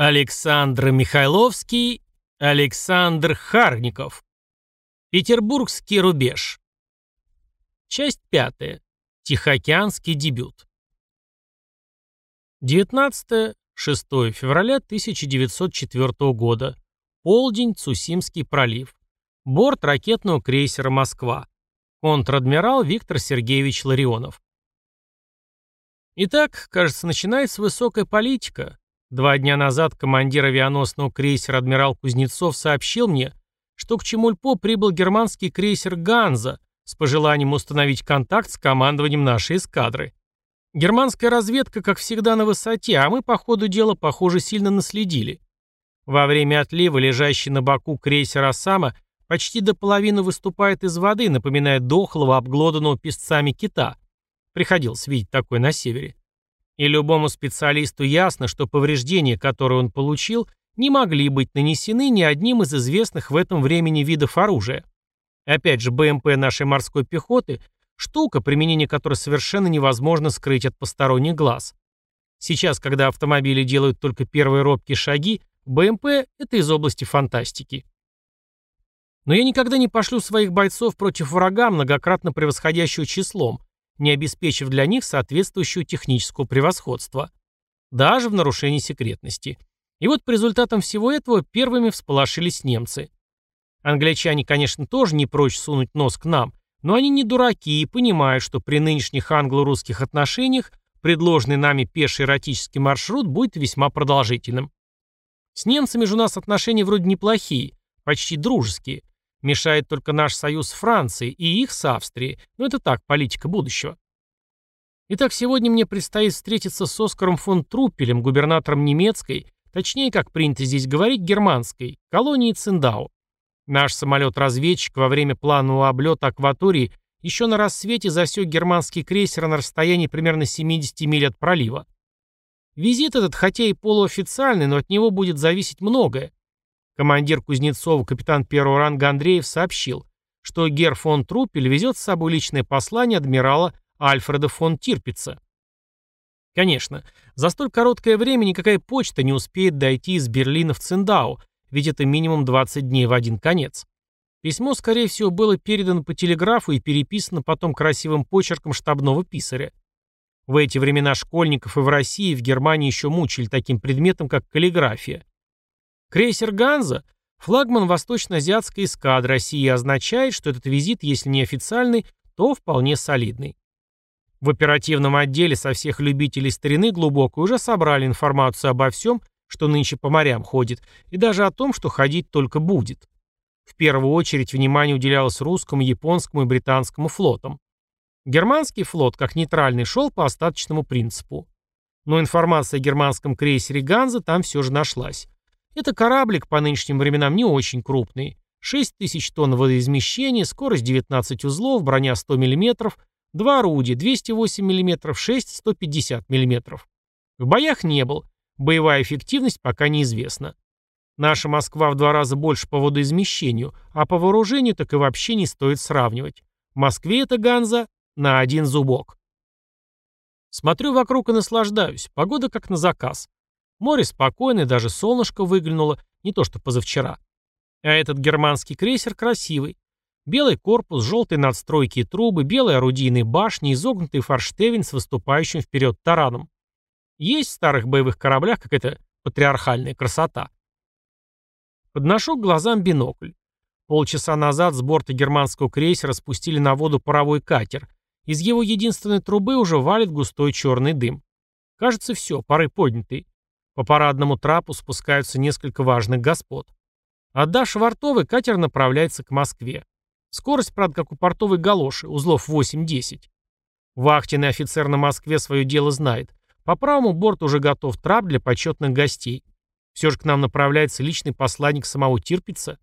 Александр Михайловский, Александр Харников. Петербургский рубеж. Часть пятая. Тихоокеанский дебют. 19-6 февраля 1904 года. Полдень, Цусимский пролив. Борт ракетного крейсера «Москва». Контр-адмирал Виктор Сергеевич Ларионов. Итак, кажется, начинается высокая политика. Два дня назад командир авианосного крейсера адмирал Кузнецов сообщил мне, что к Чемульпо прибыл германский крейсер «Ганза» с пожеланием установить контакт с командованием нашей эскадры. Германская разведка, как всегда, на высоте, а мы по ходу дела, похоже, сильно наследили. Во время отлива лежащий на боку крейсер «Осама» почти до половины выступает из воды, напоминая дохлого, обглоданного песцами кита. Приходилось видеть такое на севере. И любому специалисту ясно, что повреждения, которые он получил, не могли быть нанесены ни одним из известных в этом времени видов оружия. Опять же, БМП нашей морской пехоты – штука, применение которой совершенно невозможно скрыть от посторонних глаз. Сейчас, когда автомобили делают только первые робкие шаги, БМП – это из области фантастики. Но я никогда не пошлю своих бойцов против врага, многократно превосходящего числом, не обеспечив для них соответствующего технического превосходства. Даже в нарушении секретности. И вот по результатам всего этого первыми всполошились немцы. Англичане, конечно, тоже не прочь сунуть нос к нам, но они не дураки и понимают, что при нынешних англо-русских отношениях предложенный нами пеший эротический маршрут будет весьма продолжительным. С немцами же у нас отношения вроде неплохие, почти дружеские, Мешает только наш союз с Францией и их с Австрией. Но это так, политика будущего. Итак, сегодня мне предстоит встретиться с Оскаром фон Труппелем, губернатором немецкой, точнее, как принято здесь говорить, германской, колонии Циндау. Наш самолет-разведчик во время планового облета акватории еще на рассвете засек германский крейсер на расстоянии примерно 70 миль от пролива. Визит этот, хотя и полуофициальный, но от него будет зависеть многое. Командир Кузнецова, капитан первого ранга Андреев, сообщил, что Гер фон Труппель везет с собой личное послание адмирала Альфреда фон Тирпица. Конечно, за столь короткое время никакая почта не успеет дойти из Берлина в Циндау, ведь это минимум 20 дней в один конец. Письмо, скорее всего, было передано по телеграфу и переписано потом красивым почерком штабного писаря. В эти времена школьников и в России, и в Германии еще мучили таким предметом, как каллиграфия. Крейсер «Ганза» — флагман восточно-азиатской эскадры России означает, что этот визит, если не официальный, то вполне солидный. В оперативном отделе со всех любителей старины глубоко уже собрали информацию обо всем, что нынче по морям ходит, и даже о том, что ходить только будет. В первую очередь внимание уделялось русскому, японскому и британскому флотам. Германский флот, как нейтральный, шел по остаточному принципу. Но информация о германском крейсере «Ганза» там все же нашлась. Это кораблик по нынешним временам не очень крупный. 6 тысяч тонн водоизмещения, скорость 19 узлов, броня 100 мм, два орудия 208 мм, 6 150 мм. В боях не был, боевая эффективность пока неизвестна. Наша Москва в два раза больше по водоизмещению, а по вооружению так и вообще не стоит сравнивать. В Москве это Ганза на один зубок. Смотрю вокруг и наслаждаюсь. Погода как на заказ. Море спокойное, даже солнышко выглянуло, не то что позавчера. А этот германский крейсер красивый. Белый корпус, желтые надстройки и трубы, белые орудийные башни, изогнутый форштевень с выступающим вперед тараном. Есть в старых боевых кораблях какая-то патриархальная красота. Подношу к глазам бинокль. Полчаса назад с борта германского крейсера спустили на воду паровой катер. Из его единственной трубы уже валит густой черный дым. Кажется, все, пары подняты. По парадному трапу спускаются несколько важных господ. Отдав швартовый, катер направляется к Москве. Скорость, правда, как у портовой галоши, узлов 8-10. Вахтенный офицер на Москве свое дело знает. По правому борту уже готов трап для почетных гостей. Все же к нам направляется личный посланник самого Тирпица.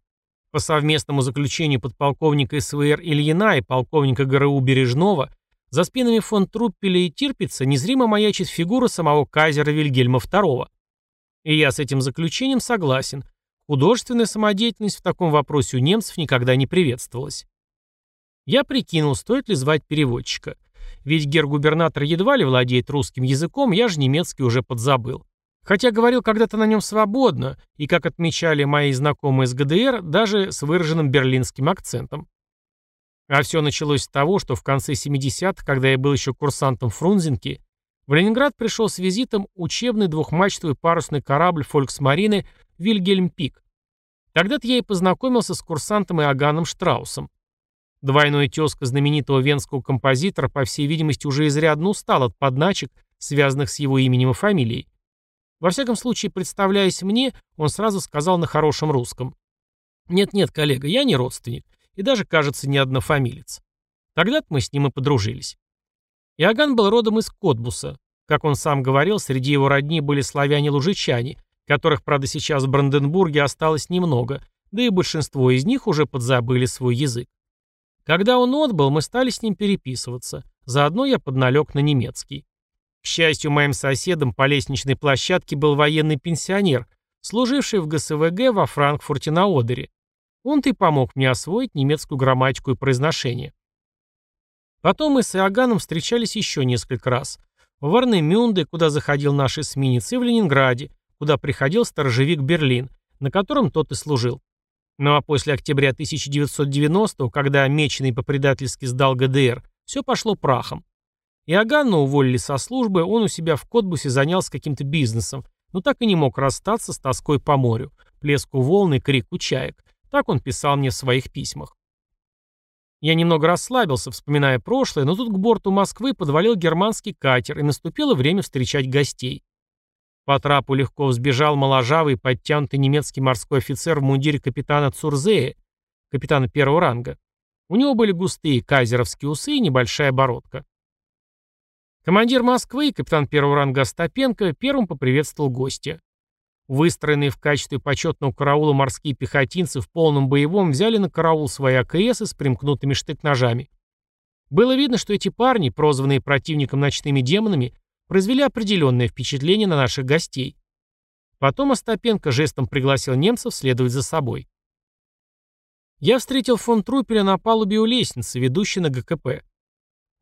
По совместному заключению подполковника СВР Ильина и полковника ГРУ Бережного за спинами фон Труппеля и Тирпица незримо маячит фигура самого кайзера Вильгельма II. И я с этим заключением согласен. Художественная самодеятельность в таком вопросе у немцев никогда не приветствовалась. Я прикинул, стоит ли звать переводчика. Ведь гер-губернатор едва ли владеет русским языком, я же немецкий уже подзабыл. Хотя говорил когда-то на нем свободно, и, как отмечали мои знакомые из ГДР, даже с выраженным берлинским акцентом. А все началось с того, что в конце 70-х, когда я был еще курсантом Фрунзенки, в Ленинград пришел с визитом учебный двухмачтовый парусный корабль фольксмарины «Вильгельм Пик». Тогда-то я и познакомился с курсантом Иоганном Штраусом. Двойной тезка знаменитого венского композитора, по всей видимости, уже изрядно устал от подначек, связанных с его именем и фамилией. Во всяком случае, представляясь мне, он сразу сказал на хорошем русском. «Нет-нет, коллега, я не родственник, и даже, кажется, не однофамилец». Тогда-то мы с ним и подружились. Иоганн был родом из Котбуса. Как он сам говорил, среди его родни были славяне-лужичане, которых, правда, сейчас в Бранденбурге осталось немного, да и большинство из них уже подзабыли свой язык. Когда он отбыл, мы стали с ним переписываться. Заодно я подналег на немецкий. К счастью, моим соседом по лестничной площадке был военный пенсионер, служивший в ГСВГ во Франкфурте на Одере. Он-то и помог мне освоить немецкую грамматику и произношение. Потом мы с Иоганном встречались еще несколько раз. В Варнемюнде, куда заходил наш эсминец, и в Ленинграде, куда приходил сторожевик Берлин, на котором тот и служил. Ну а после октября 1990 когда Меченый по-предательски сдал ГДР, все пошло прахом. Иоганна уволили со службы, он у себя в Котбусе занялся каким-то бизнесом, но так и не мог расстаться с тоской по морю, плеску волны, крику чаек. Так он писал мне в своих письмах. Я немного расслабился, вспоминая прошлое, но тут к борту Москвы подвалил германский катер, и наступило время встречать гостей. По трапу легко взбежал моложавый, подтянутый немецкий морской офицер в мундире капитана Цурзея, капитана первого ранга. У него были густые кайзеровские усы и небольшая бородка. Командир Москвы, капитан первого ранга Остапенко, первым поприветствовал гостя. Выстроенные в качестве почетного караула морские пехотинцы в полном боевом взяли на караул свои АКСы с примкнутыми штык-ножами. Было видно, что эти парни, прозванные противником ночными демонами, произвели определенное впечатление на наших гостей. Потом Остапенко жестом пригласил немцев следовать за собой. Я встретил фон Трупеля на палубе у лестницы, ведущей на ГКП.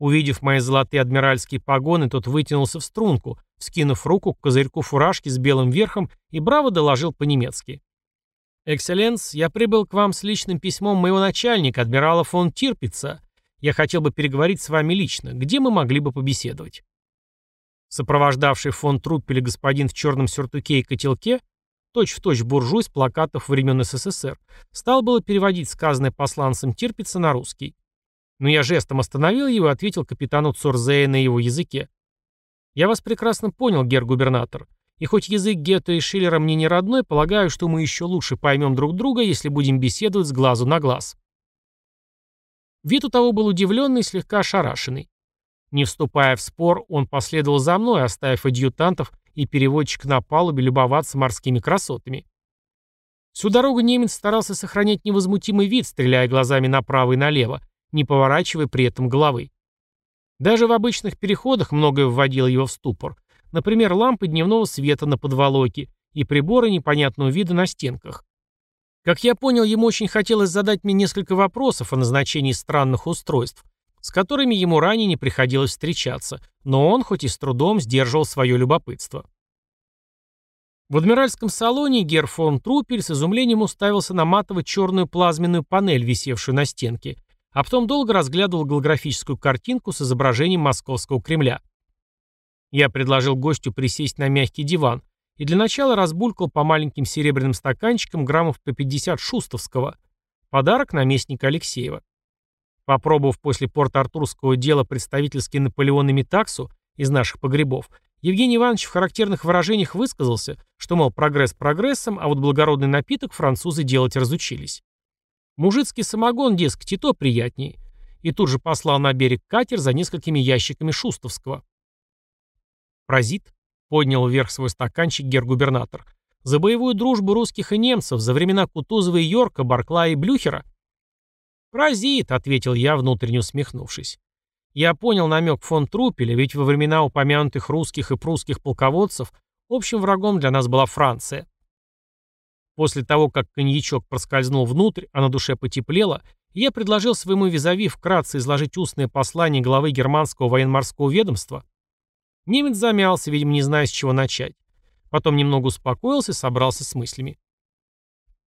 Увидев мои золотые адмиральские погоны, тот вытянулся в струнку, скинув руку к козырьку фуражки с белым верхом и браво доложил по-немецки. «Экселленс, я прибыл к вам с личным письмом моего начальника, адмирала фон Тирпица. Я хотел бы переговорить с вами лично. Где мы могли бы побеседовать?» Сопровождавший фон Труппеля господин в черном сюртуке и котелке, точь-в-точь точь буржуй с плакатов времен СССР, стал было переводить сказанное посланцем Тирпица на русский. Но я жестом остановил его и ответил капитану Цурзея на его языке. «Я вас прекрасно понял, гер-губернатор. И хоть язык Гетте и Шиллера мне не родной, полагаю, что мы еще лучше поймем друг друга, если будем беседовать с глазу на глаз». Вид у того был удивленный и слегка ошарашенный. Не вступая в спор, он последовал за мной, оставив адъютантов и переводчик на палубе любоваться морскими красотами. Всю дорогу немец старался сохранять невозмутимый вид, стреляя глазами направо и налево, не поворачивая при этом головы. Даже в обычных переходах многое вводило его в ступор. Например, лампы дневного света на подволоке и приборы непонятного вида на стенках. Как я понял, ему очень хотелось задать мне несколько вопросов о назначении странных устройств, с которыми ему ранее не приходилось встречаться, но он, хоть и с трудом, сдерживал свое любопытство. В адмиральском салоне Гер фон Трупель с изумлением уставился на матово-черную плазменную панель, висевшую на стенке, а потом долго разглядывал голографическую картинку с изображением московского Кремля. Я предложил гостю присесть на мягкий диван и для начала разбулькал по маленьким серебряным стаканчикам граммов по 50 шустовского, подарок наместника Алексеева. Попробовав после Порт-Артурского дела представительский Наполеон и Метаксу из наших погребов, Евгений Иванович в характерных выражениях высказался, что, мол, прогресс прогрессом, а вот благородный напиток французы делать разучились. Мужицкий самогон, дескать, и то приятнее. И тут же послал на берег катер за несколькими ящиками шустовского. Паразит поднял вверх свой стаканчик гер-губернатор. За боевую дружбу русских и немцев, за времена Кутузова и Йорка, Барклая и Блюхера. «Паразит», — ответил я, внутренне усмехнувшись. Я понял намек фон Трупеля, ведь во времена упомянутых русских и прусских полководцев общим врагом для нас была Франция. После того, как коньячок проскользнул внутрь, а на душе потеплело, я предложил своему визави вкратце изложить устное послание главы германского военно-морского ведомства. Немец замялся, видимо, не зная, с чего начать. Потом немного успокоился и собрался с мыслями.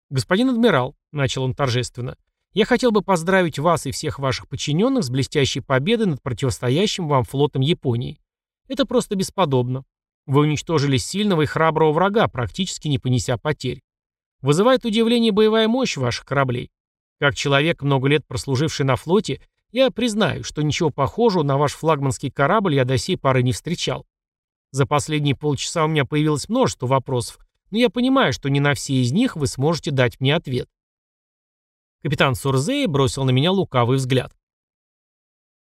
«Господин адмирал», — начал он торжественно, — «я хотел бы поздравить вас и всех ваших подчиненных с блестящей победой над противостоящим вам флотом Японии. Это просто бесподобно. Вы уничтожили сильного и храброго врага, практически не понеся потерь. Вызывает удивление боевая мощь ваших кораблей. Как человек, много лет прослуживший на флоте, я признаю, что ничего похожего на ваш флагманский корабль я до сей поры не встречал. За последние полчаса у меня появилось множество вопросов, но я понимаю, что не на все из них вы сможете дать мне ответ. Капитан Сурзей бросил на меня лукавый взгляд.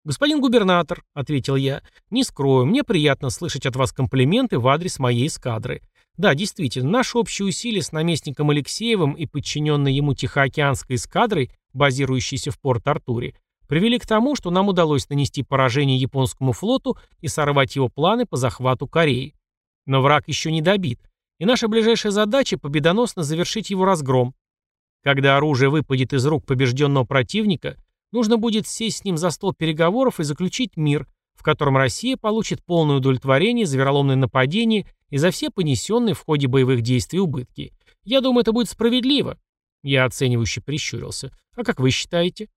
«Господин губернатор», — ответил я, — «не скрою, мне приятно слышать от вас комплименты в адрес моей эскадры. Да, действительно, наши общие усилия с наместником Алексеевым и подчиненной ему Тихоокеанской эскадрой, базирующейся в Порт-Артуре, привели к тому, что нам удалось нанести поражение японскому флоту и сорвать его планы по захвату Кореи. Но враг еще не добит, и наша ближайшая задача – победоносно завершить его разгром. Когда оружие выпадет из рук побежденного противника, нужно будет сесть с ним за стол переговоров и заключить мир, в котором Россия получит полное удовлетворение за вероломное нападение и за все понесенные в ходе боевых действий убытки. Я думаю, это будет справедливо. Я оценивающе прищурился. А как вы считаете?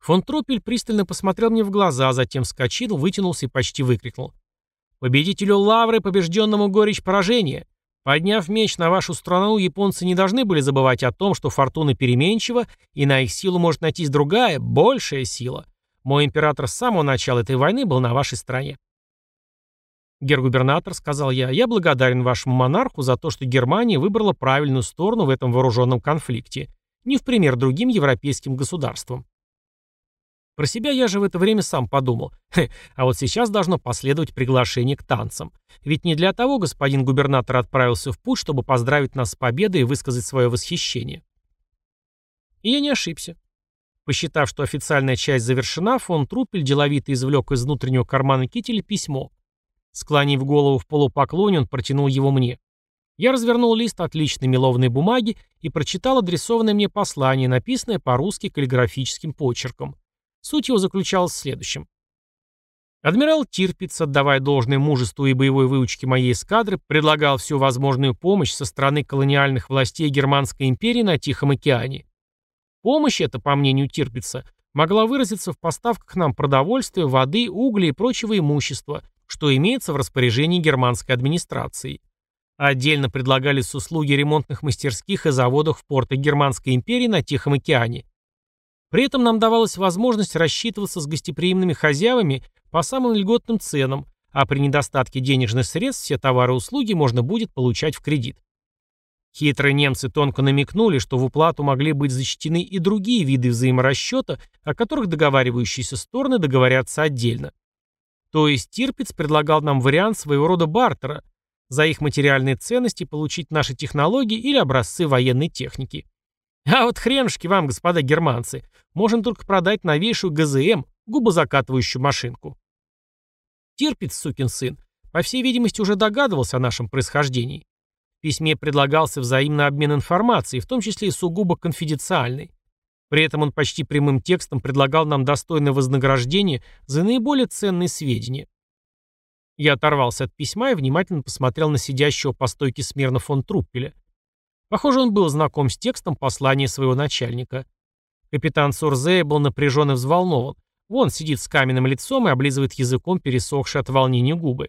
Фон Труппель пристально посмотрел мне в глаза, затем вскочил, вытянулся и почти выкрикнул. «Победителю Лавры, побежденному горечь поражения! Подняв меч на вашу страну, японцы не должны были забывать о том, что фортуна переменчива, и на их силу может найтись другая, большая сила. Мой император с самого начала этой войны был на вашей стороне». «Гергубернатор», — сказал я, — «я благодарен вашему монарху за то, что Германия выбрала правильную сторону в этом вооруженном конфликте, не в пример другим европейским государствам. Про себя я же в это время сам подумал. Хе, а вот сейчас должно последовать приглашение к танцам. Ведь не для того господин губернатор отправился в путь, чтобы поздравить нас с победой и высказать свое восхищение. И я не ошибся. Посчитав, что официальная часть завершена, фон Труппель деловито извлек из внутреннего кармана кителя письмо. Склонив голову в полупоклоне, он протянул его мне. Я развернул лист отличной меловной бумаги и прочитал адресованное мне послание, написанное по-русски каллиграфическим почерком. Суть его заключалась в следующем. Адмирал Тирпиц, отдавая должное мужеству и боевой выучке моей эскадры, предлагал всю возможную помощь со стороны колониальных властей Германской империи на Тихом океане. Помощь эта, по мнению Тирпица, могла выразиться в поставках нам продовольствия, воды, угля и прочего имущества, что имеется в распоряжении германской администрации. Отдельно предлагались услуги ремонтных мастерских и заводов в портах Германской империи на Тихом океане. При этом нам давалась возможность рассчитываться с гостеприимными хозяевами по самым льготным ценам, а при недостатке денежных средств все товары и услуги можно будет получать в кредит. Хитрые немцы тонко намекнули, что в уплату могли быть зачтены и другие виды взаиморасчета, о которых договаривающиеся стороны договорятся отдельно. То есть Тирпиц предлагал нам вариант своего рода бартера, за их материальные ценности получить наши технологии или образцы военной техники. А вот хренушки вам, господа германцы, можно только продать новейшую ГЗМ, губозакатывающую машинку. Терпит, сукин сын, по всей видимости, уже догадывался о нашем происхождении. В письме предлагался взаимный обмен информацией, в том числе и сугубо конфиденциальной. При этом он почти прямым текстом предлагал нам достойное вознаграждение за наиболее ценные сведения. Я оторвался от письма и внимательно посмотрел на сидящего по стойке смирно фон Труппеля. Похоже, он был знаком с текстом послания своего начальника. Капитан Сурзея был напряжен и взволнован. Вон сидит с каменным лицом и облизывает языком пересохшие от волнения губы.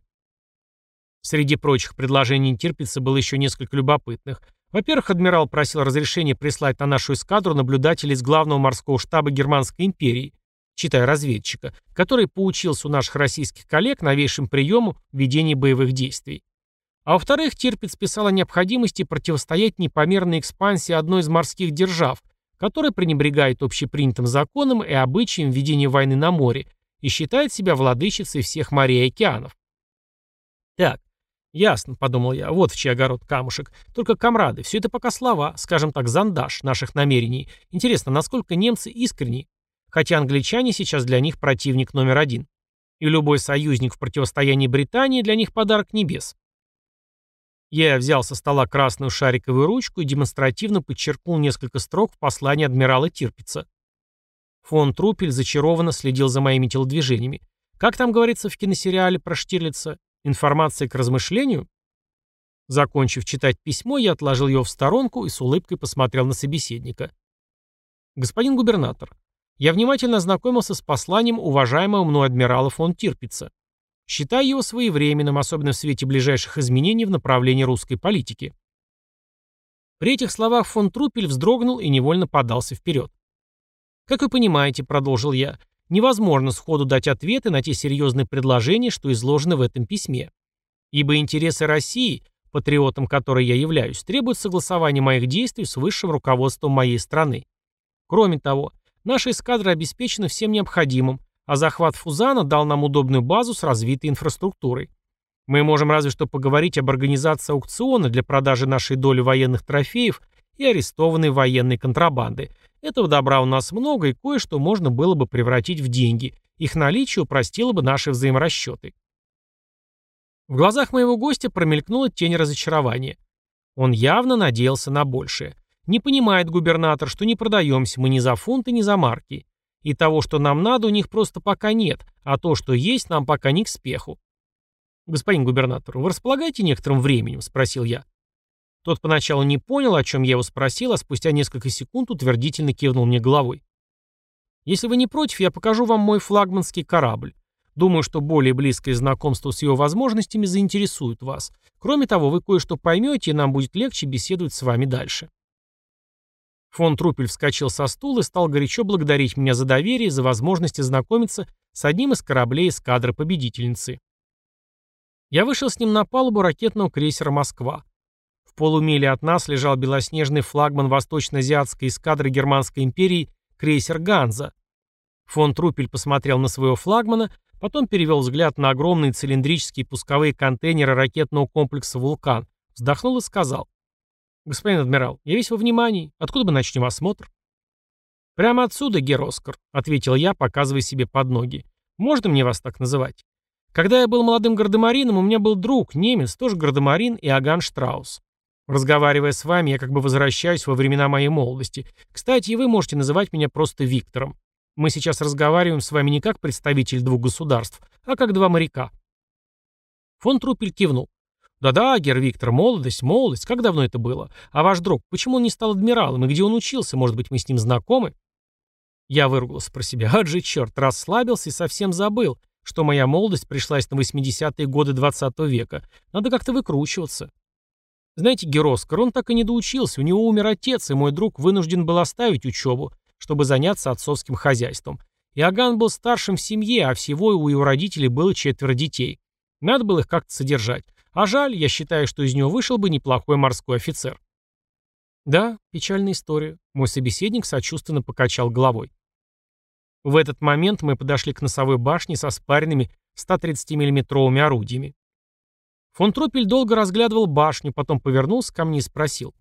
Среди прочих предложений терпится было еще несколько любопытных. Во-первых, адмирал просил разрешения прислать на нашу эскадру наблюдателей из главного морского штаба Германской империи, читая разведчика, который поучился у наших российских коллег новейшим приему ведения боевых действий. А во-вторых, Тирпиц писал о необходимости противостоять непомерной экспансии одной из морских держав, которая пренебрегает общепринятым законом и обычаем ведения войны на море и считает себя владычицей всех морей и океанов. Так, ясно, подумал я, вот в чей огород камушек. Только, комрады, все это пока слова, скажем так, зандаш наших намерений. Интересно, насколько немцы искренни? Хотя англичане сейчас для них противник номер один. И любой союзник в противостоянии Британии для них подарок небес. Я взял со стола красную шариковую ручку и демонстративно подчеркнул несколько строк в послании адмирала Тирпица. Фон Трупель зачарованно следил за моими телодвижениями. Как там говорится в киносериале про Штирлица? Информация к размышлению? Закончив читать письмо, я отложил его в сторонку и с улыбкой посмотрел на собеседника. «Господин губернатор, я внимательно ознакомился с посланием уважаемого мной адмирала фон Тирпица. Считаю его своевременным, особенно в свете ближайших изменений в направлении русской политики». При этих словах фон Трупель вздрогнул и невольно подался вперед. «Как вы понимаете», — продолжил я, — «невозможно сходу дать ответы на те серьезные предложения, что изложены в этом письме. Ибо интересы России патриотом которой я являюсь, требует согласования моих действий с высшим руководством моей страны. Кроме того, наша эскадра обеспечена всем необходимым, а захват Фузана дал нам удобную базу с развитой инфраструктурой. Мы можем разве что поговорить об организации аукциона для продажи нашей доли военных трофеев и арестованной военной контрабанды. Этого добра у нас много, и кое-что можно было бы превратить в деньги. Их наличие упростило бы наши взаиморасчеты. В глазах моего гостя промелькнула тень разочарования. Он явно надеялся на большее. Не понимает губернатор, что не продаемся мы ни за фунты, ни за марки. И того, что нам надо, у них просто пока нет, а то, что есть, нам пока не к спеху. «Господин губернатор, вы располагаете некоторым временем?» – спросил я. Тот поначалу не понял, о чем я его спросил, а спустя несколько секунд утвердительно кивнул мне головой. «Если вы не против, я покажу вам мой флагманский корабль. Думаю, что более близкое знакомство с его возможностями заинтересует вас. Кроме того, вы кое-что поймете, и нам будет легче беседовать с вами дальше. Фон Трупель вскочил со стула и стал горячо благодарить меня за доверие и за возможность ознакомиться с одним из кораблей эскадры победительницы. Я вышел с ним на палубу ракетного крейсера «Москва». В полумиле от нас лежал белоснежный флагман восточно-азиатской эскадры Германской империи крейсер «Ганза». Фон Трупель посмотрел на своего флагмана, Потом перевел взгляд на огромные цилиндрические пусковые контейнеры ракетного комплекса «Вулкан», вздохнул и сказал. «Господин адмирал, я весь во внимании. Откуда мы начнем осмотр?» «Прямо отсюда, Героскар», — ответил я, показывая себе под ноги. «Можно мне вас так называть? Когда я был молодым гардемарином, у меня был друг, немец, тоже гардемарин, Иоганн Штраус. Разговаривая с вами, я как бы возвращаюсь во времена моей молодости. Кстати, и вы можете называть меня просто Виктором. Мы сейчас разговариваем с вами не как представитель двух государств, а как два моряка». Фон Трупель кивнул. «Да-да, Гер Виктор, молодость, молодость. Как давно это было? А ваш друг, почему он не стал адмиралом? И где он учился? Может быть, мы с ним знакомы?» Я выругался про себя. Ад же черт, расслабился и совсем забыл, что моя молодость пришлась на 80-е годы 20 -го века. Надо как-то выкручиваться. Знаете, Героскар, он так и не доучился, у него умер отец, и мой друг вынужден был оставить учебу, чтобы заняться отцовским хозяйством. Иоганн был старшим в семье, а всего у его родителей было четверо детей. Надо было их как-то содержать. А жаль, я считаю, что из него вышел бы неплохой морской офицер. Да, печальная история. Мой собеседник сочувственно покачал головой. В этот момент мы подошли к носовой башне со спаренными 130 миллиметровыми орудиями. Фон Тропель долго разглядывал башню, потом повернулся ко мне и спросил.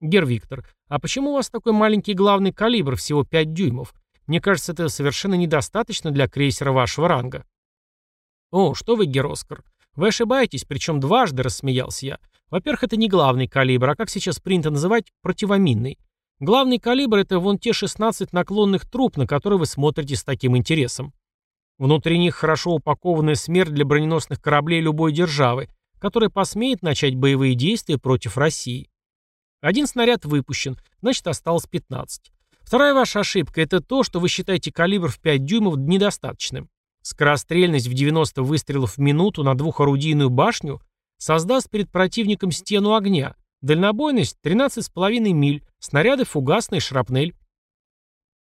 «Гер Виктор, а почему у вас такой маленький главный калибр, всего 5 дюймов? Мне кажется, это совершенно недостаточно для крейсера вашего ранга». «О, что вы, Героскар, вы ошибаетесь, причем дважды», — рассмеялся я. «Во-первых, это не главный калибр, а как сейчас принято называть, противоминный. Главный калибр — это вон те 16 наклонных труб, на которые вы смотрите с таким интересом. Внутри них хорошо упакованная смерть для броненосных кораблей любой державы, которая посмеет начать боевые действия против России. Один снаряд выпущен, значит осталось 15. Вторая ваша ошибка – это то, что вы считаете калибр в 5 дюймов недостаточным. Скорострельность в 90 выстрелов в минуту на двухорудийную башню создаст перед противником стену огня. Дальнобойность 13,5 миль, снаряды фугасные, шрапнель.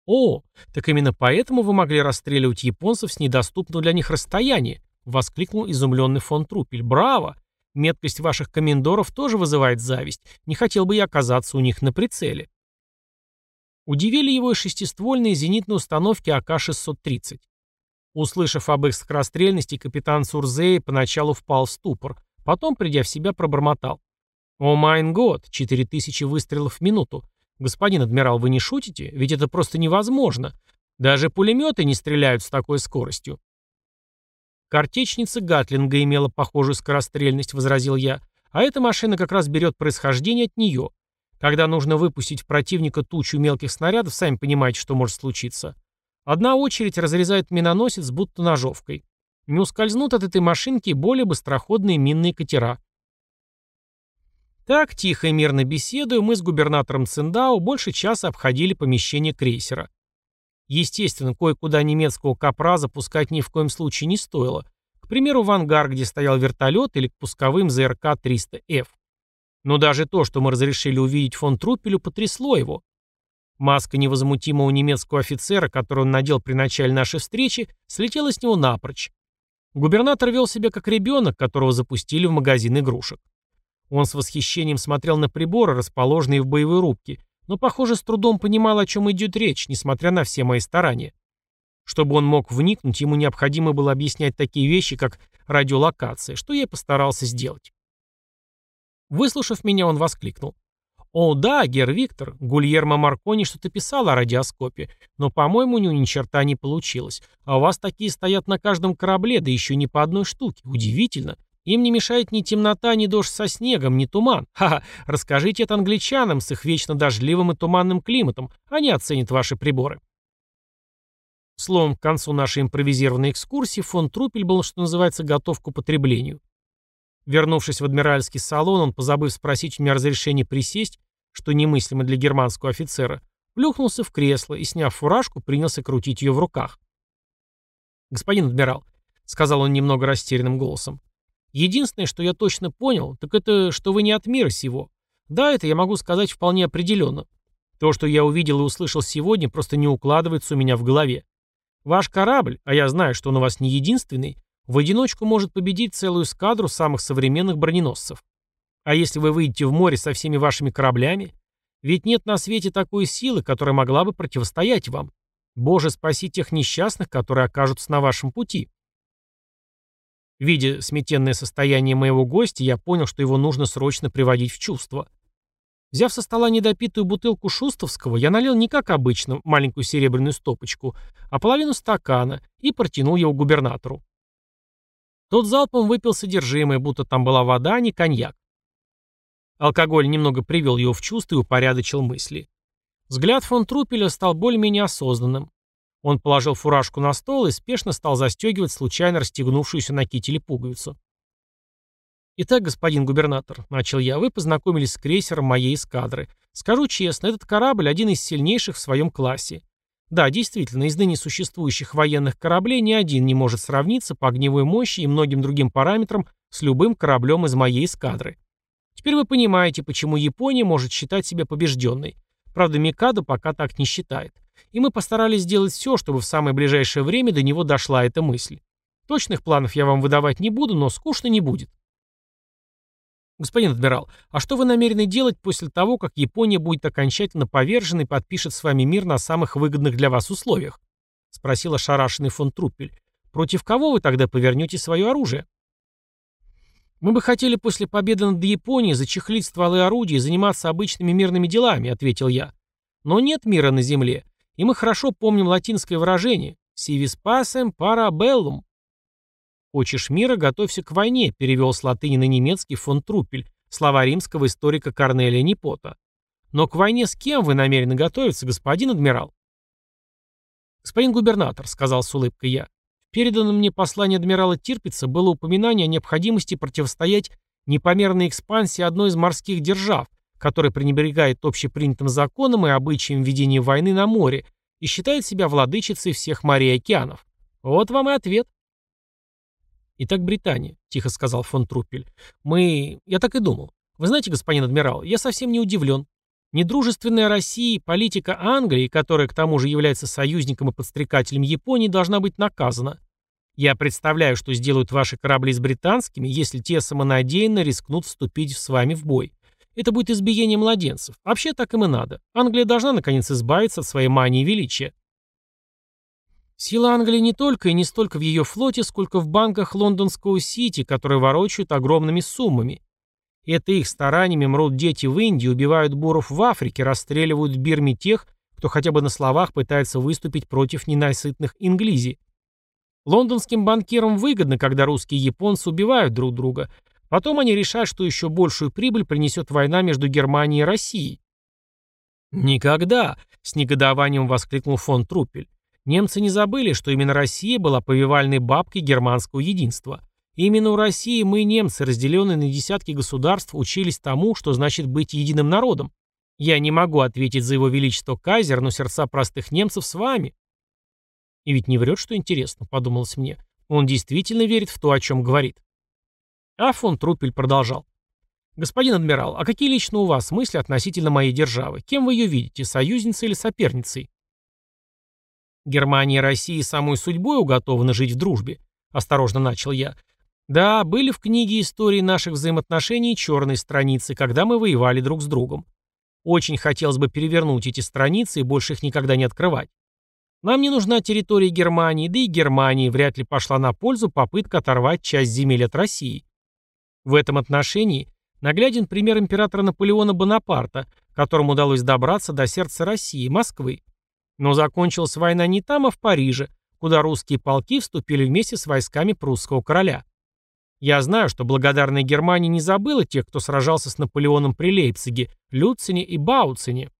«О, так именно поэтому вы могли расстреливать японцев с недоступного для них расстояния», — воскликнул изумленный фон Трупель. «Браво! Меткость ваших комендоров тоже вызывает зависть. Не хотел бы я оказаться у них на прицеле. Удивили его и шестиствольные зенитные установки АК-630. Услышав об их скорострельности, капитан Сурзей поначалу впал в ступор, потом, придя в себя, пробормотал. «О майн год, 4000 выстрелов в минуту. Господин адмирал, вы не шутите? Ведь это просто невозможно. Даже пулеметы не стреляют с такой скоростью. «Картечница Гатлинга имела похожую скорострельность», — возразил я. «А эта машина как раз берет происхождение от нее. Когда нужно выпустить в противника тучу мелких снарядов, сами понимаете, что может случиться. Одна очередь разрезает миноносец будто ножовкой. Не ускользнут от этой машинки более быстроходные минные катера». Так, тихо и мирно беседуя, мы с губернатором Циндау больше часа обходили помещение крейсера. Естественно, кое-куда немецкого капра запускать ни в коем случае не стоило. К примеру, в ангар, где стоял вертолет, или к пусковым ЗРК-300Ф. Но даже то, что мы разрешили увидеть фон Труппелю, потрясло его. Маска невозмутимого немецкого офицера, которую он надел при начале нашей встречи, слетела с него напрочь. Губернатор вел себя как ребенок, которого запустили в магазин игрушек. Он с восхищением смотрел на приборы, расположенные в боевой рубке, но, похоже, с трудом понимал, о чем идет речь, несмотря на все мои старания. Чтобы он мог вникнуть, ему необходимо было объяснять такие вещи, как радиолокация, что я и постарался сделать. Выслушав меня, он воскликнул. «О, да, гер Виктор, Гульермо Маркони что-то писал о радиоскопе, но, по-моему, у него ни черта не получилось. А у вас такие стоят на каждом корабле, да еще не по одной штуке. Удивительно. Им не мешает ни темнота, ни дождь со снегом, ни туман. Ха-ха, расскажите это англичанам с их вечно дождливым и туманным климатом. Они оценят ваши приборы. Словом, к концу нашей импровизированной экскурсии фон Трупель был, что называется, готов к употреблению. Вернувшись в адмиральский салон, он, позабыв спросить у меня разрешение присесть, что немыслимо для германского офицера, плюхнулся в кресло и, сняв фуражку, принялся крутить ее в руках. «Господин адмирал», — сказал он немного растерянным голосом, Единственное, что я точно понял, так это, что вы не от мира сего. Да, это я могу сказать вполне определенно. То, что я увидел и услышал сегодня, просто не укладывается у меня в голове. Ваш корабль, а я знаю, что он у вас не единственный, в одиночку может победить целую эскадру самых современных броненосцев. А если вы выйдете в море со всеми вашими кораблями? Ведь нет на свете такой силы, которая могла бы противостоять вам. Боже, спаси тех несчастных, которые окажутся на вашем пути. Видя сметенное состояние моего гостя, я понял, что его нужно срочно приводить в чувство. Взяв со стола недопитую бутылку шустовского, я налил не как обычно маленькую серебряную стопочку, а половину стакана и протянул его губернатору. Тот залпом выпил содержимое, будто там была вода, а не коньяк. Алкоголь немного привел его в чувство и упорядочил мысли. Взгляд фон Трупеля стал более-менее осознанным. Он положил фуражку на стол и спешно стал застегивать случайно расстегнувшуюся на кителе пуговицу. «Итак, господин губернатор», — начал я, — «вы познакомились с крейсером моей эскадры. Скажу честно, этот корабль один из сильнейших в своем классе. Да, действительно, из ныне существующих военных кораблей ни один не может сравниться по огневой мощи и многим другим параметрам с любым кораблем из моей эскадры. Теперь вы понимаете, почему Япония может считать себя побежденной. Правда, Микадо пока так не считает и мы постарались сделать все, чтобы в самое ближайшее время до него дошла эта мысль. Точных планов я вам выдавать не буду, но скучно не будет. Господин адмирал, а что вы намерены делать после того, как Япония будет окончательно повержена и подпишет с вами мир на самых выгодных для вас условиях? Спросил ошарашенный фон Труппель. Против кого вы тогда повернете свое оружие? Мы бы хотели после победы над Японией зачехлить стволы орудий и заниматься обычными мирными делами, ответил я. Но нет мира на земле, и мы хорошо помним латинское выражение «Сивис пасем para bellum». «Хочешь мира, готовься к войне», перевел с латыни на немецкий фон Труппель, слова римского историка Корнелия Непота. «Но к войне с кем вы намерены готовиться, господин адмирал?» «Господин губернатор», — сказал с улыбкой я, — «в переданном мне послании адмирала Тирпица было упоминание о необходимости противостоять непомерной экспансии одной из морских держав, который пренебрегает общепринятым законом и обычаем ведения войны на море и считает себя владычицей всех морей и океанов. Вот вам и ответ. «Итак, Британия», — тихо сказал фон Труппель. «Мы... Я так и думал. Вы знаете, господин адмирал, я совсем не удивлен. Недружественная Россия, политика Англии, которая к тому же является союзником и подстрекателем Японии, должна быть наказана. Я представляю, что сделают ваши корабли с британскими, если те самонадеянно рискнут вступить с вами в бой. Это будет избиение младенцев. Вообще так им и надо. Англия должна наконец избавиться от своей мании величия. Сила Англии не только и не столько в ее флоте, сколько в банках лондонского Сити, которые ворочают огромными суммами. Это их стараниями мрут дети в Индии, убивают буров в Африке, расстреливают в Бирме тех, кто хотя бы на словах пытается выступить против ненасытных инглизи. Лондонским банкирам выгодно, когда русские и японцы убивают друг друга, Потом они решают, что еще большую прибыль принесет война между Германией и Россией. «Никогда!» — с негодованием воскликнул фон Труппель. Немцы не забыли, что именно Россия была повивальной бабкой германского единства. Именно у России мы, немцы, разделенные на десятки государств, учились тому, что значит быть единым народом. Я не могу ответить за его величество Кайзер, но сердца простых немцев с вами. И ведь не врет, что интересно, подумалось мне. Он действительно верит в то, о чем говорит. А фон Труппель продолжал. «Господин адмирал, а какие лично у вас мысли относительно моей державы? Кем вы ее видите, союзницей или соперницей?» «Германия и Россия самой судьбой уготованы жить в дружбе», — осторожно начал я. «Да, были в книге истории наших взаимоотношений черные страницы, когда мы воевали друг с другом. Очень хотелось бы перевернуть эти страницы и больше их никогда не открывать. Нам не нужна территория Германии, да и Германии вряд ли пошла на пользу попытка оторвать часть земель от России. В этом отношении нагляден пример императора Наполеона Бонапарта, которому удалось добраться до сердца России, Москвы. Но закончилась война не там, а в Париже, куда русские полки вступили вместе с войсками прусского короля. Я знаю, что благодарная Германия не забыла тех, кто сражался с Наполеоном при Лейпциге, Люцине и Бауцине.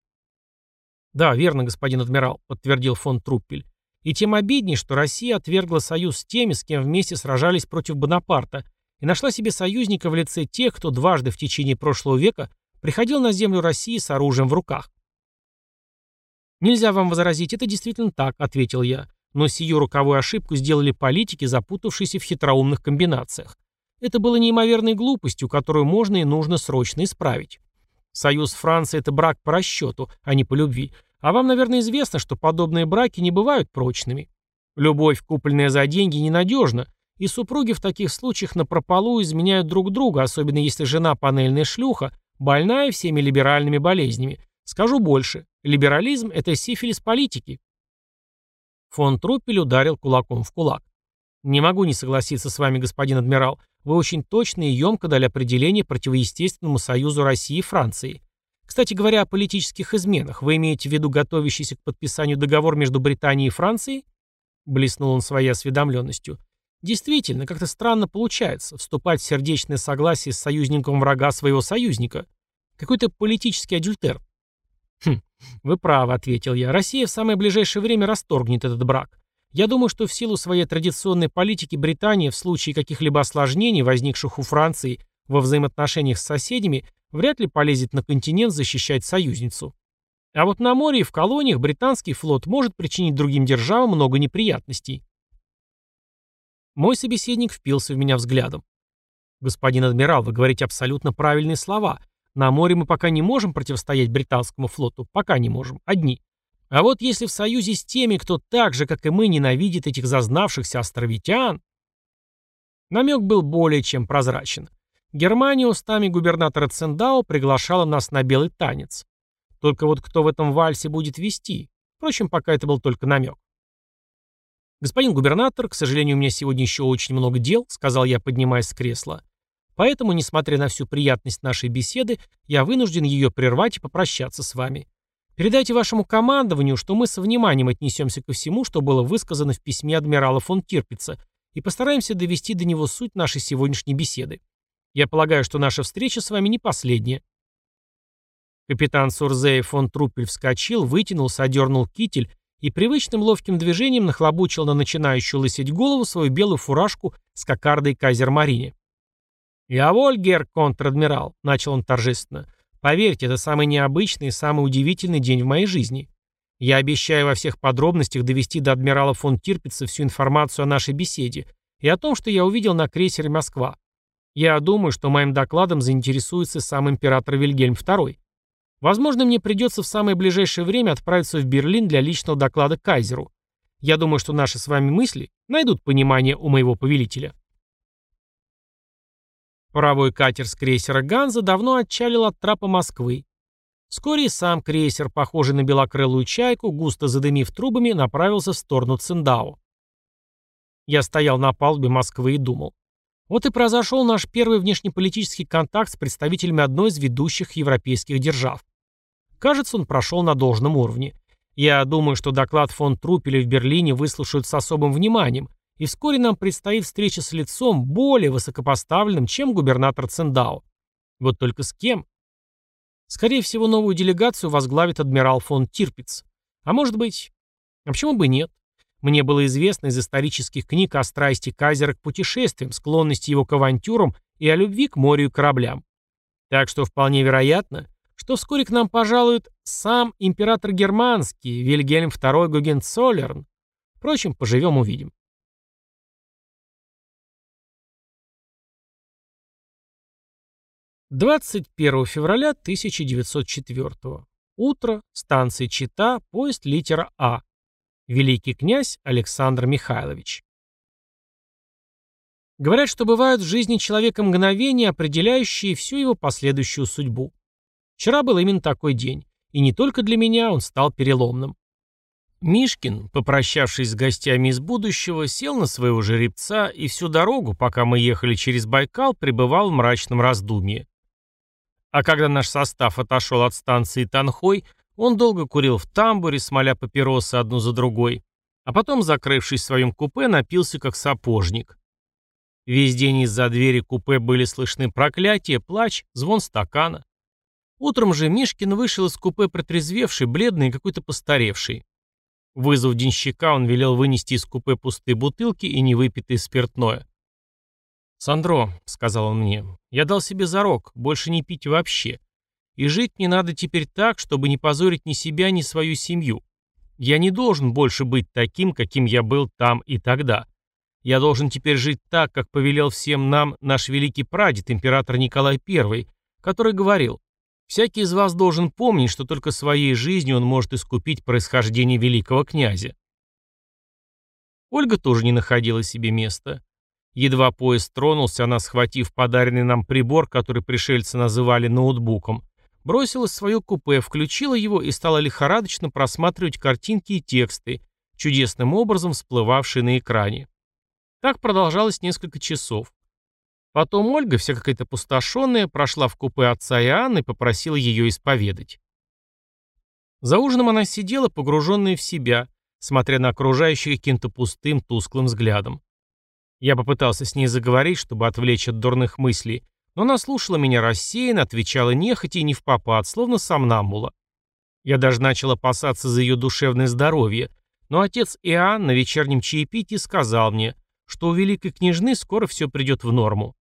«Да, верно, господин адмирал», — подтвердил фон Труппель. «И тем обиднее, что Россия отвергла союз с теми, с кем вместе сражались против Бонапарта, и нашла себе союзника в лице тех, кто дважды в течение прошлого века приходил на землю России с оружием в руках». «Нельзя вам возразить, это действительно так», — ответил я. «Но сию руковую ошибку сделали политики, запутавшиеся в хитроумных комбинациях. Это было неимоверной глупостью, которую можно и нужно срочно исправить. Союз Франции – это брак по расчету, а не по любви. А вам, наверное, известно, что подобные браки не бывают прочными. Любовь, купленная за деньги, ненадежна, и супруги в таких случаях напропалу изменяют друг друга, особенно если жена панельная шлюха, больная всеми либеральными болезнями. Скажу больше, либерализм – это сифилис политики. Фон Труппель ударил кулаком в кулак. Не могу не согласиться с вами, господин адмирал. Вы очень точно и емко дали определение противоестественному союзу России и Франции. Кстати говоря о политических изменах, вы имеете в виду готовящийся к подписанию договор между Британией и Францией? Блеснул он своей осведомленностью. Действительно, как-то странно получается вступать в сердечное согласие с союзником врага своего союзника. Какой-то политический адюльтер. Хм, вы правы, ответил я. Россия в самое ближайшее время расторгнет этот брак. Я думаю, что в силу своей традиционной политики Британия в случае каких-либо осложнений, возникших у Франции во взаимоотношениях с соседями, вряд ли полезет на континент защищать союзницу. А вот на море и в колониях британский флот может причинить другим державам много неприятностей. Мой собеседник впился в меня взглядом. «Господин адмирал, вы говорите абсолютно правильные слова. На море мы пока не можем противостоять британскому флоту. Пока не можем. Одни. А вот если в союзе с теми, кто так же, как и мы, ненавидит этих зазнавшихся островитян... Намек был более чем прозрачен. Германия устами губернатора Цендау приглашала нас на белый танец. Только вот кто в этом вальсе будет вести? Впрочем, пока это был только намек. «Господин губернатор, к сожалению, у меня сегодня еще очень много дел», сказал я, поднимаясь с кресла. «Поэтому, несмотря на всю приятность нашей беседы, я вынужден ее прервать и попрощаться с вами. Передайте вашему командованию, что мы со вниманием отнесемся ко всему, что было высказано в письме адмирала фон Тирпица, и постараемся довести до него суть нашей сегодняшней беседы. Я полагаю, что наша встреча с вами не последняя». Капитан Сурзей фон Труппель вскочил, вытянулся, одернул китель и привычным ловким движением нахлобучил на начинающую лысеть голову свою белую фуражку с кокардой Кайзер-Марине. «Я воль, гер контр-адмирал», — начал он торжественно. «Поверьте, это самый необычный и самый удивительный день в моей жизни. Я обещаю во всех подробностях довести до адмирала фон Тирпица всю информацию о нашей беседе и о том, что я увидел на крейсере «Москва». Я думаю, что моим докладом заинтересуется сам император Вильгельм II. Возможно, мне придется в самое ближайшее время отправиться в Берлин для личного доклада Кайзеру. Я думаю, что наши с вами мысли найдут понимание у моего повелителя. Паровой катер с крейсера «Ганза» давно отчалил от трапа Москвы. Вскоре и сам крейсер, похожий на белокрылую чайку, густо задымив трубами, направился в сторону Циндао. Я стоял на палубе Москвы и думал. Вот и произошел наш первый внешнеполитический контакт с представителями одной из ведущих европейских держав. Кажется, он прошел на должном уровне. Я думаю, что доклад фон Труппеля в Берлине выслушают с особым вниманием, и вскоре нам предстоит встреча с лицом более высокопоставленным, чем губернатор Цендао. Вот только с кем? Скорее всего, новую делегацию возглавит адмирал фон Тирпиц. А может быть... А почему бы нет? Мне было известно из исторических книг о страсти Кайзера к путешествиям, склонности его к авантюрам и о любви к морю и кораблям. Так что вполне вероятно, что вскоре к нам пожалует сам император германский, Вильгельм II Гогенцоллерн. Впрочем, поживем-увидим. Двадцать первого февраля 1904 Утро, станция Чита, поезд литера А. Великий князь Александр Михайлович. Говорят, что бывают в жизни человека мгновения, определяющие всю его последующую судьбу. Вчера был именно такой день, и не только для меня он стал переломным. Мишкин, попрощавшись с гостями из будущего, сел на своего жеребца и всю дорогу, пока мы ехали через Байкал, пребывал в мрачном раздумье. А когда наш состав отошел от станции Танхой, он долго курил в тамбуре, смоля папиросы одну за другой, а потом, закрывшись в своем купе, напился как сапожник. Весь день из-за двери купе были слышны проклятия, плач, звон стакана. Утром же Мишкин вышел из купе протрезвевший, бледный и какой-то постаревший. Вызвав денщика, он велел вынести из купе пустые бутылки и невыпитое спиртное. «Сандро», — сказал он мне, — «я дал себе зарок, больше не пить вообще. И жить мне надо теперь так, чтобы не позорить ни себя, ни свою семью. Я не должен больше быть таким, каким я был там и тогда. Я должен теперь жить так, как повелел всем нам наш великий прадед, император Николай I, который говорил, «Всякий из вас должен помнить, что только своей жизнью он может искупить происхождение великого князя». Ольга тоже не находила себе места. Едва поезд тронулся, она, схватив подаренный нам прибор, который пришельцы называли ноутбуком, бросилась в свое купе, включила его и стала лихорадочно просматривать картинки и тексты, чудесным образом всплывавшие на экране. Так продолжалось несколько часов. Потом Ольга, вся какая-то пустошенная, прошла в купе отца и Анны и попросила ее исповедать. За ужином она сидела, погруженная в себя, смотря на окружающих каким-то пустым, тусклым взглядом. Я попытался с ней заговорить, чтобы отвлечь от дурных мыслей, но она слушала меня рассеянно, отвечала нехотя и не в попад, словно сомнамбула. Я даже начал опасаться за ее душевное здоровье, но отец Иоанн на вечернем чаепитии сказал мне, что у великой княжны скоро все придет в норму.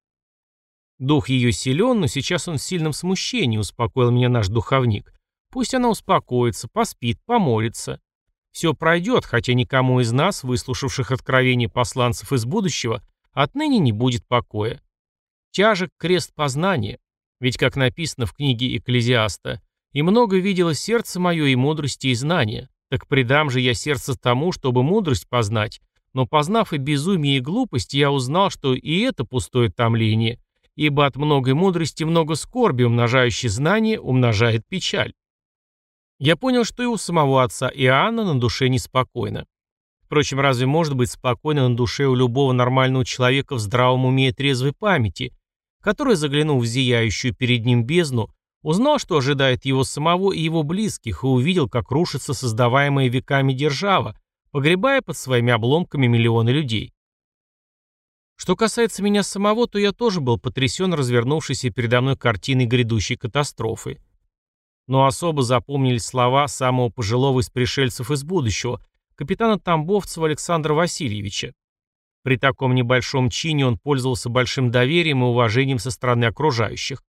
Дух ее силен, но сейчас он в сильном смущении, успокоил меня наш духовник. Пусть она успокоится, поспит, помолится. Все пройдет, хотя никому из нас, выслушавших откровения посланцев из будущего, отныне не будет покоя. Тяжек крест познания, ведь, как написано в книге Экклезиаста, «И много видело сердце мое и мудрости и знания, так предам же я сердце тому, чтобы мудрость познать, но познав и безумие, и глупость, я узнал, что и это пустое томление, ибо от многой мудрости много скорби, умножающей знание, умножает печаль. Я понял, что и у самого отца Иоанна на душе неспокойно. Впрочем, разве может быть спокойно на душе у любого нормального человека в здравом уме и трезвой памяти, который, заглянув в зияющую перед ним бездну, узнал, что ожидает его самого и его близких, и увидел, как рушится создаваемая веками держава, погребая под своими обломками миллионы людей. Что касается меня самого, то я тоже был потрясен развернувшейся передо мной картиной грядущей катастрофы. Но особо запомнились слова самого пожилого из пришельцев из будущего, капитана Тамбовцева Александра Васильевича. При таком небольшом чине он пользовался большим доверием и уважением со стороны окружающих.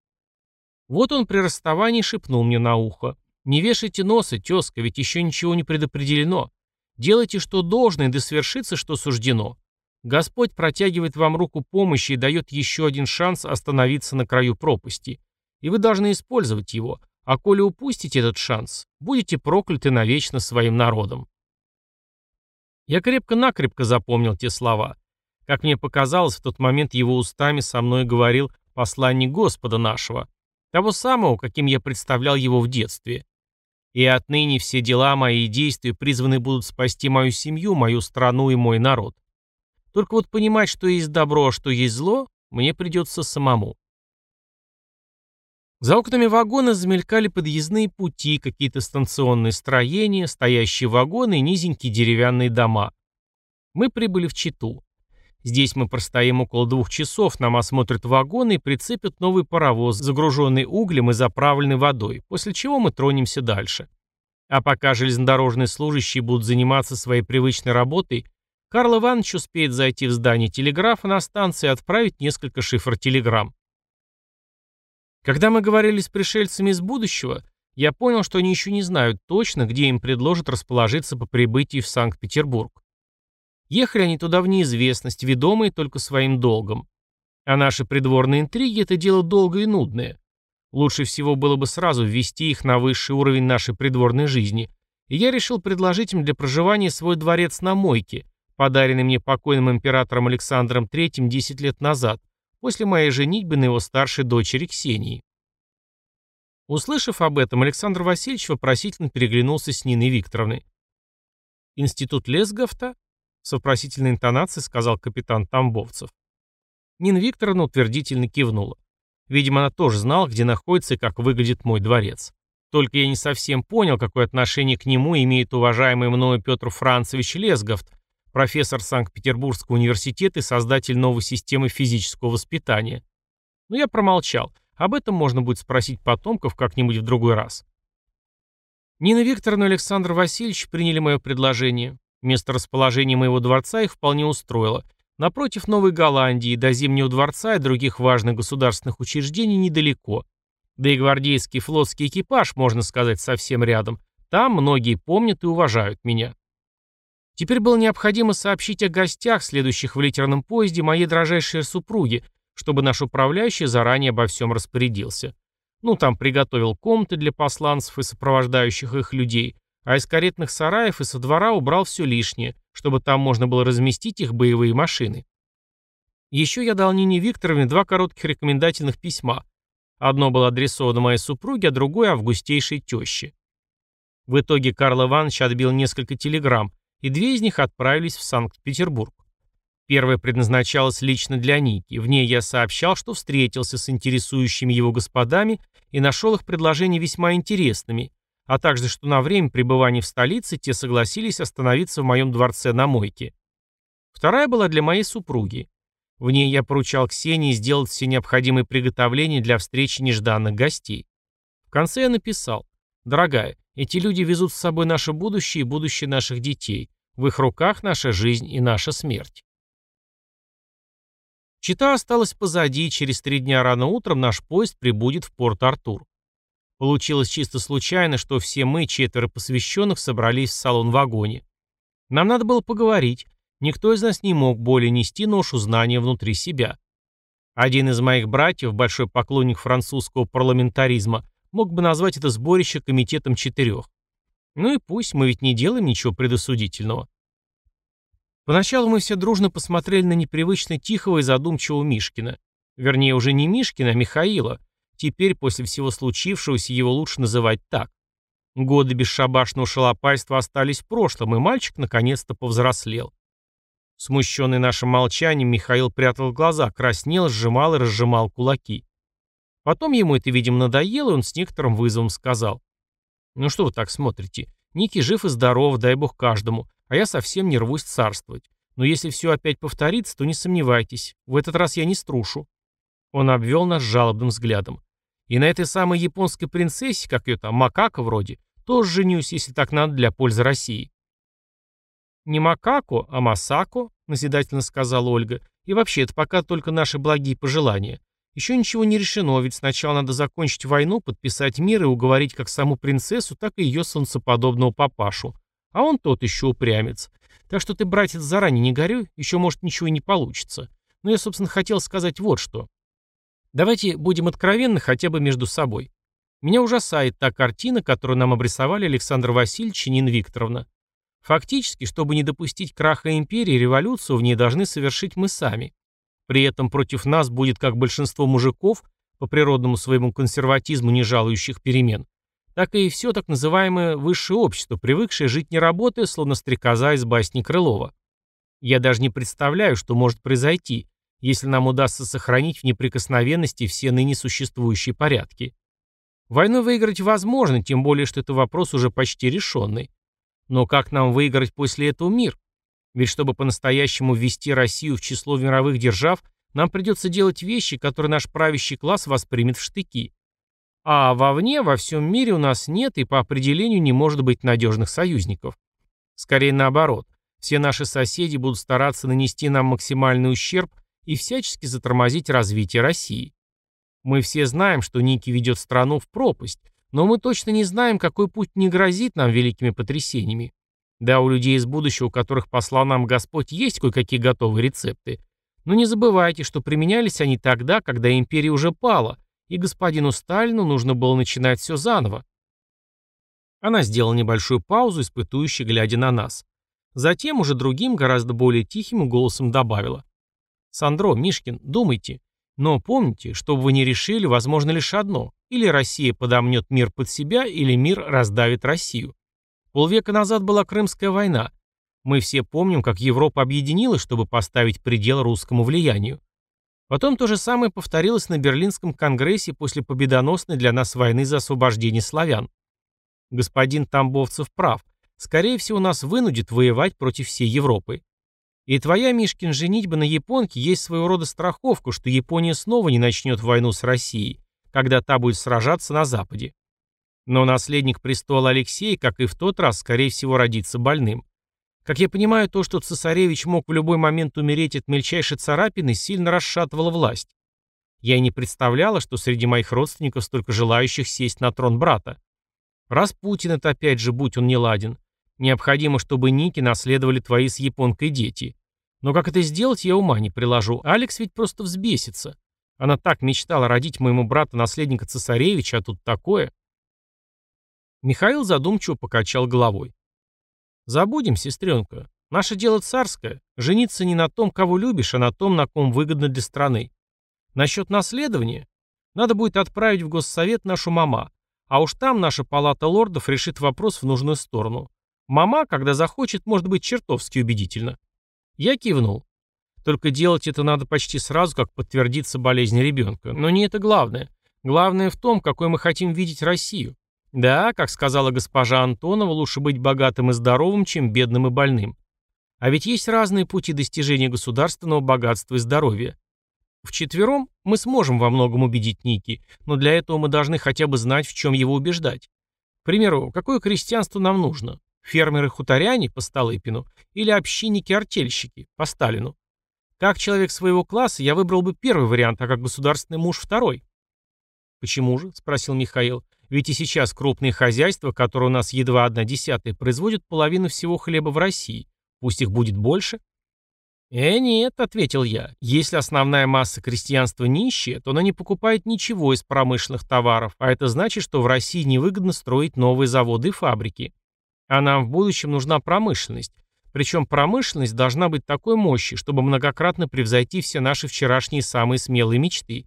Вот он при расставании шепнул мне на ухо. «Не вешайте носа, тезка, ведь еще ничего не предопределено. Делайте, что должно, и да свершится, что суждено. Господь протягивает вам руку помощи и дает еще один шанс остановиться на краю пропасти. И вы должны использовать его, а коли упустите этот шанс, будете прокляты навечно своим народом. Я крепко-накрепко запомнил те слова. Как мне показалось, в тот момент его устами со мной говорил посланник Господа нашего, того самого, каким я представлял его в детстве. И отныне все дела мои и действия призваны будут спасти мою семью, мою страну и мой народ. Только вот понимать, что есть добро, а что есть зло, мне придется самому. За окнами вагона замелькали подъездные пути, какие-то станционные строения, стоящие вагоны и низенькие деревянные дома. Мы прибыли в Читу. Здесь мы простоим около двух часов, нам осмотрят вагоны и прицепят новый паровоз, загруженный углем и заправленный водой, после чего мы тронемся дальше. А пока железнодорожные служащие будут заниматься своей привычной работой, Карл Иванович успеет зайти в здание телеграфа на станции и отправить несколько шифр-телеграмм. Когда мы говорили с пришельцами из будущего, я понял, что они еще не знают точно, где им предложат расположиться по прибытии в Санкт-Петербург. Ехали они туда в неизвестность, ведомые только своим долгом. А наши придворные интриги – это дело долгое и нудное. Лучше всего было бы сразу ввести их на высший уровень нашей придворной жизни, и я решил предложить им для проживания свой дворец на Мойке, подаренный мне покойным императором Александром III 10 лет назад, после моей женитьбы на его старшей дочери Ксении. Услышав об этом, Александр Васильевич вопросительно переглянулся с Ниной Викторовной. «Институт Лесговта?» — с вопросительной интонацией сказал капитан Тамбовцев. Нина Викторовна утвердительно кивнула. Видимо, она тоже знала, где находится и как выглядит мой дворец. Только я не совсем понял, какое отношение к нему имеет уважаемый мною Петр Францевич Лесговт, профессор Санкт-Петербургского университета и создатель новой системы физического воспитания. Но я промолчал. Об этом можно будет спросить потомков как-нибудь в другой раз. Нина Викторовна и Александр Васильевич приняли мое предложение. Место расположения моего дворца их вполне устроило. Напротив Новой Голландии, до Зимнего дворца и других важных государственных учреждений недалеко. Да и гвардейский флотский экипаж, можно сказать, совсем рядом. Там многие помнят и уважают меня. Теперь было необходимо сообщить о гостях, следующих в литерном поезде, моей дрожайшей супруге, чтобы наш управляющий заранее обо всем распорядился. Ну, там приготовил комнаты для посланцев и сопровождающих их людей, а из каретных сараев и со двора убрал все лишнее, чтобы там можно было разместить их боевые машины. Еще я дал Нине Викторовне два коротких рекомендательных письма. Одно было адресовано моей супруге, а другое – августейшей теще. В итоге Карл Иванович отбил несколько телеграмм, и две из них отправились в Санкт-Петербург. Первая предназначалась лично для Ники. В ней я сообщал, что встретился с интересующими его господами и нашел их предложения весьма интересными, а также, что на время пребывания в столице те согласились остановиться в моем дворце на мойке. Вторая была для моей супруги. В ней я поручал Ксении сделать все необходимые приготовления для встречи нежданных гостей. В конце я написал, «Дорогая, эти люди везут с собой наше будущее и будущее наших детей. В их руках наша жизнь и наша смерть. Чита осталась позади, и через три дня рано утром наш поезд прибудет в Порт-Артур. Получилось чисто случайно, что все мы, четверо посвященных, собрались в салон-вагоне. Нам надо было поговорить. Никто из нас не мог более нести ношу знания внутри себя. Один из моих братьев, большой поклонник французского парламентаризма, мог бы назвать это сборище комитетом четырех. Ну и пусть, мы ведь не делаем ничего предосудительного. Поначалу мы все дружно посмотрели на непривычно тихого и задумчивого Мишкина. Вернее, уже не Мишкина, а Михаила. Теперь, после всего случившегося, его лучше называть так. Годы бесшабашного шалопайства остались в прошлом, и мальчик наконец-то повзрослел. Смущенный нашим молчанием, Михаил прятал глаза, краснел, сжимал и разжимал кулаки. Потом ему это, видимо, надоело, и он с некоторым вызовом сказал. Ну что вы так смотрите? Ники жив и здоров, дай бог каждому, а я совсем не рвусь царствовать. Но если все опять повторится, то не сомневайтесь, в этот раз я не струшу. Он обвел нас жалобным взглядом. И на этой самой японской принцессе, как ее там, Макако вроде, тоже женюсь, если так надо, для пользы России. «Не Макако, а Масако», — назидательно сказала Ольга. «И вообще, это пока только наши благие пожелания. Еще ничего не решено, ведь сначала надо закончить войну, подписать мир и уговорить как саму принцессу, так и ее солнцеподобного папашу. А он тот еще упрямец. Так что ты, братец, заранее не горюй, еще, может, ничего и не получится. Но я, собственно, хотел сказать вот что. Давайте будем откровенны хотя бы между собой. Меня ужасает та картина, которую нам обрисовали Александр Васильевич и Нина Викторовна. Фактически, чтобы не допустить краха империи, революцию в ней должны совершить мы сами. При этом против нас будет как большинство мужиков, по природному своему консерватизму не жалующих перемен, так и все так называемое высшее общество, привыкшее жить не работая, словно стрекоза из басни Крылова. Я даже не представляю, что может произойти, если нам удастся сохранить в неприкосновенности все ныне существующие порядки. Войну выиграть возможно, тем более, что это вопрос уже почти решенный. Но как нам выиграть после этого мир? Ведь чтобы по-настоящему ввести Россию в число мировых держав, нам придется делать вещи, которые наш правящий класс воспримет в штыки. А вовне, во всем мире у нас нет и по определению не может быть надежных союзников. Скорее наоборот, все наши соседи будут стараться нанести нам максимальный ущерб и всячески затормозить развитие России. Мы все знаем, что Ники ведет страну в пропасть, но мы точно не знаем, какой путь не грозит нам великими потрясениями. Да, у людей из будущего, которых послал нам Господь, есть кое-какие готовые рецепты. Но не забывайте, что применялись они тогда, когда империя уже пала, и господину Сталину нужно было начинать все заново. Она сделала небольшую паузу, испытующе глядя на нас. Затем уже другим, гораздо более тихим голосом добавила. «Сандро, Мишкин, думайте. Но помните, что бы вы ни решили, возможно лишь одно. Или Россия подомнет мир под себя, или мир раздавит Россию. Полвека назад была Крымская война. Мы все помним, как Европа объединилась, чтобы поставить предел русскому влиянию. Потом то же самое повторилось на Берлинском конгрессе после победоносной для нас войны за освобождение славян. Господин Тамбовцев прав. Скорее всего, нас вынудит воевать против всей Европы. И твоя, Мишкин, женитьба на японке есть своего рода страховка, что Япония снова не начнет войну с Россией, когда та будет сражаться на Западе. Но наследник престола Алексей, как и в тот раз, скорее всего, родится больным. Как я понимаю, то, что цесаревич мог в любой момент умереть от мельчайшей царапины, сильно расшатывало власть. Я и не представляла, что среди моих родственников столько желающих сесть на трон брата. Распутин это опять же, будь он неладен. Необходимо, чтобы Ники наследовали твои с японкой дети. Но как это сделать, я ума не приложу. Алекс ведь просто взбесится. Она так мечтала родить моему брату наследника цесаревича, а тут такое. Михаил задумчиво покачал головой. Забудем, сестренка. Наше дело царское. Жениться не на том, кого любишь, а на том, на ком выгодно для страны. Насчет наследования. Надо будет отправить в Госсовет нашу мама. А уж там наша палата лордов решит вопрос в нужную сторону. Мама, когда захочет, может быть чертовски убедительно. Я кивнул. Только делать это надо почти сразу, как подтвердится болезнь ребенка. Но не это главное. Главное в том, какой мы хотим видеть Россию. Да, как сказала госпожа Антонова, лучше быть богатым и здоровым, чем бедным и больным. А ведь есть разные пути достижения государственного богатства и здоровья. Вчетвером мы сможем во многом убедить Ники, но для этого мы должны хотя бы знать, в чем его убеждать. К примеру, какое крестьянство нам нужно? Фермеры-хуторяне по Столыпину или общинники-артельщики по Сталину? Как человек своего класса я выбрал бы первый вариант, а как государственный муж второй. «Почему же?» – спросил Михаил. Ведь и сейчас крупные хозяйства, которые у нас едва одна десятая, производят половину всего хлеба в России. Пусть их будет больше. «Э, нет», — ответил я, — «если основная масса крестьянства нищая, то она не покупает ничего из промышленных товаров, а это значит, что в России невыгодно строить новые заводы и фабрики. А нам в будущем нужна промышленность. Причем промышленность должна быть такой мощи, чтобы многократно превзойти все наши вчерашние самые смелые мечты.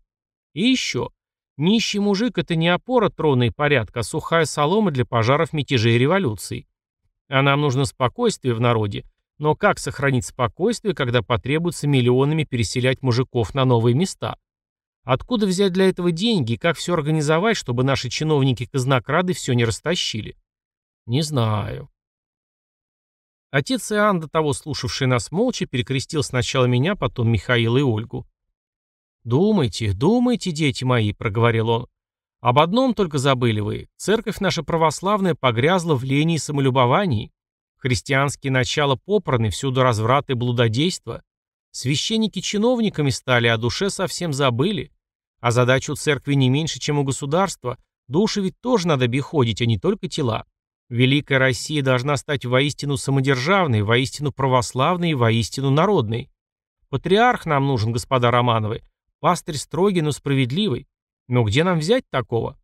И еще. Нищий мужик – это не опора трона и порядка, а сухая солома для пожаров мятежей и революций. А нам нужно спокойствие в народе. Но как сохранить спокойствие, когда потребуется миллионами переселять мужиков на новые места? Откуда взять для этого деньги и как все организовать, чтобы наши чиновники-казнокрады все не растащили? Не знаю. Отец Иоанн, до того слушавший нас молча, перекрестил сначала меня, потом Михаила и Ольгу. «Думайте, думайте, дети мои», — проговорил он. «Об одном только забыли вы. Церковь наша православная погрязла в лени и самолюбовании. Христианские начала попраны, всюду разврат и блудодейство. Священники чиновниками стали, а душе совсем забыли. А задача у церкви не меньше, чем у государства. Души ведь тоже надо обиходить, а не только тела. Великая Россия должна стать воистину самодержавной, воистину православной и воистину народной. Патриарх нам нужен, господа Романовы, Пастырь строгий, но справедливый. Но где нам взять такого?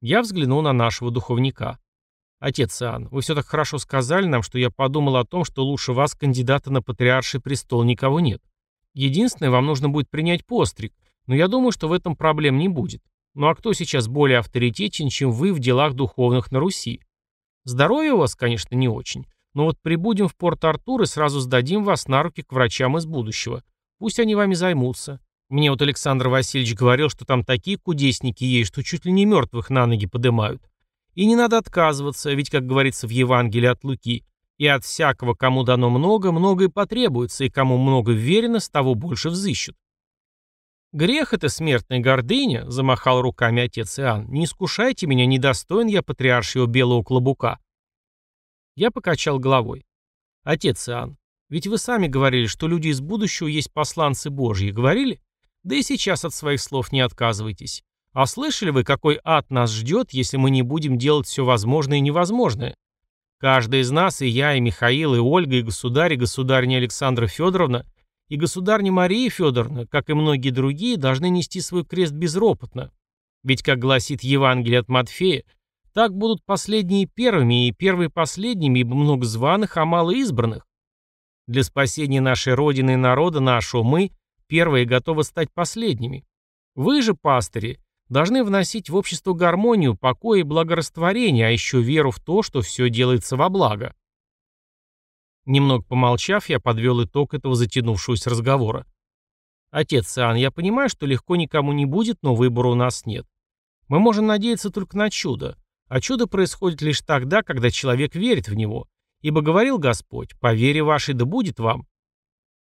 Я взглянул на нашего духовника. Отец Иоанн, вы все так хорошо сказали нам, что я подумал о том, что лучше вас, кандидата на патриарший престол, никого нет. Единственное, вам нужно будет принять постриг, но я думаю, что в этом проблем не будет. Ну а кто сейчас более авторитетен, чем вы в делах духовных на Руси? Здоровье у вас, конечно, не очень, но вот прибудем в Порт-Артур и сразу сдадим вас на руки к врачам из будущего. Пусть они вами займутся. Мне вот Александр Васильевич говорил, что там такие кудесники есть, что чуть ли не мертвых на ноги подымают. И не надо отказываться, ведь, как говорится в Евангелии от Луки, и от всякого, кому дано много, многое потребуется, и кому много верено, с того больше взыщут. «Грех это смертная гордыня», — замахал руками отец Иоанн. «Не искушайте меня, недостоин я патриаршего белого клобука». Я покачал головой. «Отец Иоанн, ведь вы сами говорили, что люди из будущего есть посланцы Божьи. Говорили? Да и сейчас от своих слов не отказывайтесь. А слышали вы, какой ад нас ждет, если мы не будем делать все возможное и невозможное? Каждый из нас, и я, и Михаил, и Ольга, и государь, и государня Александра Федоровна, и государня Мария Федоровна, как и многие другие, должны нести свой крест безропотно. Ведь, как гласит Евангелие от Матфея, так будут последние первыми и первые последними, ибо много званых, а мало избранных. Для спасения нашей Родины и народа нашего мы, первые, готовы стать последними. Вы же, пастыри, должны вносить в общество гармонию, покой и благорастворение, а еще веру в то, что все делается во благо. Немного помолчав, я подвел итог этого затянувшегося разговора. «Отец Иоанн, я понимаю, что легко никому не будет, но выбора у нас нет. Мы можем надеяться только на чудо. А чудо происходит лишь тогда, когда человек верит в него. Ибо говорил Господь, по вере вашей да будет вам».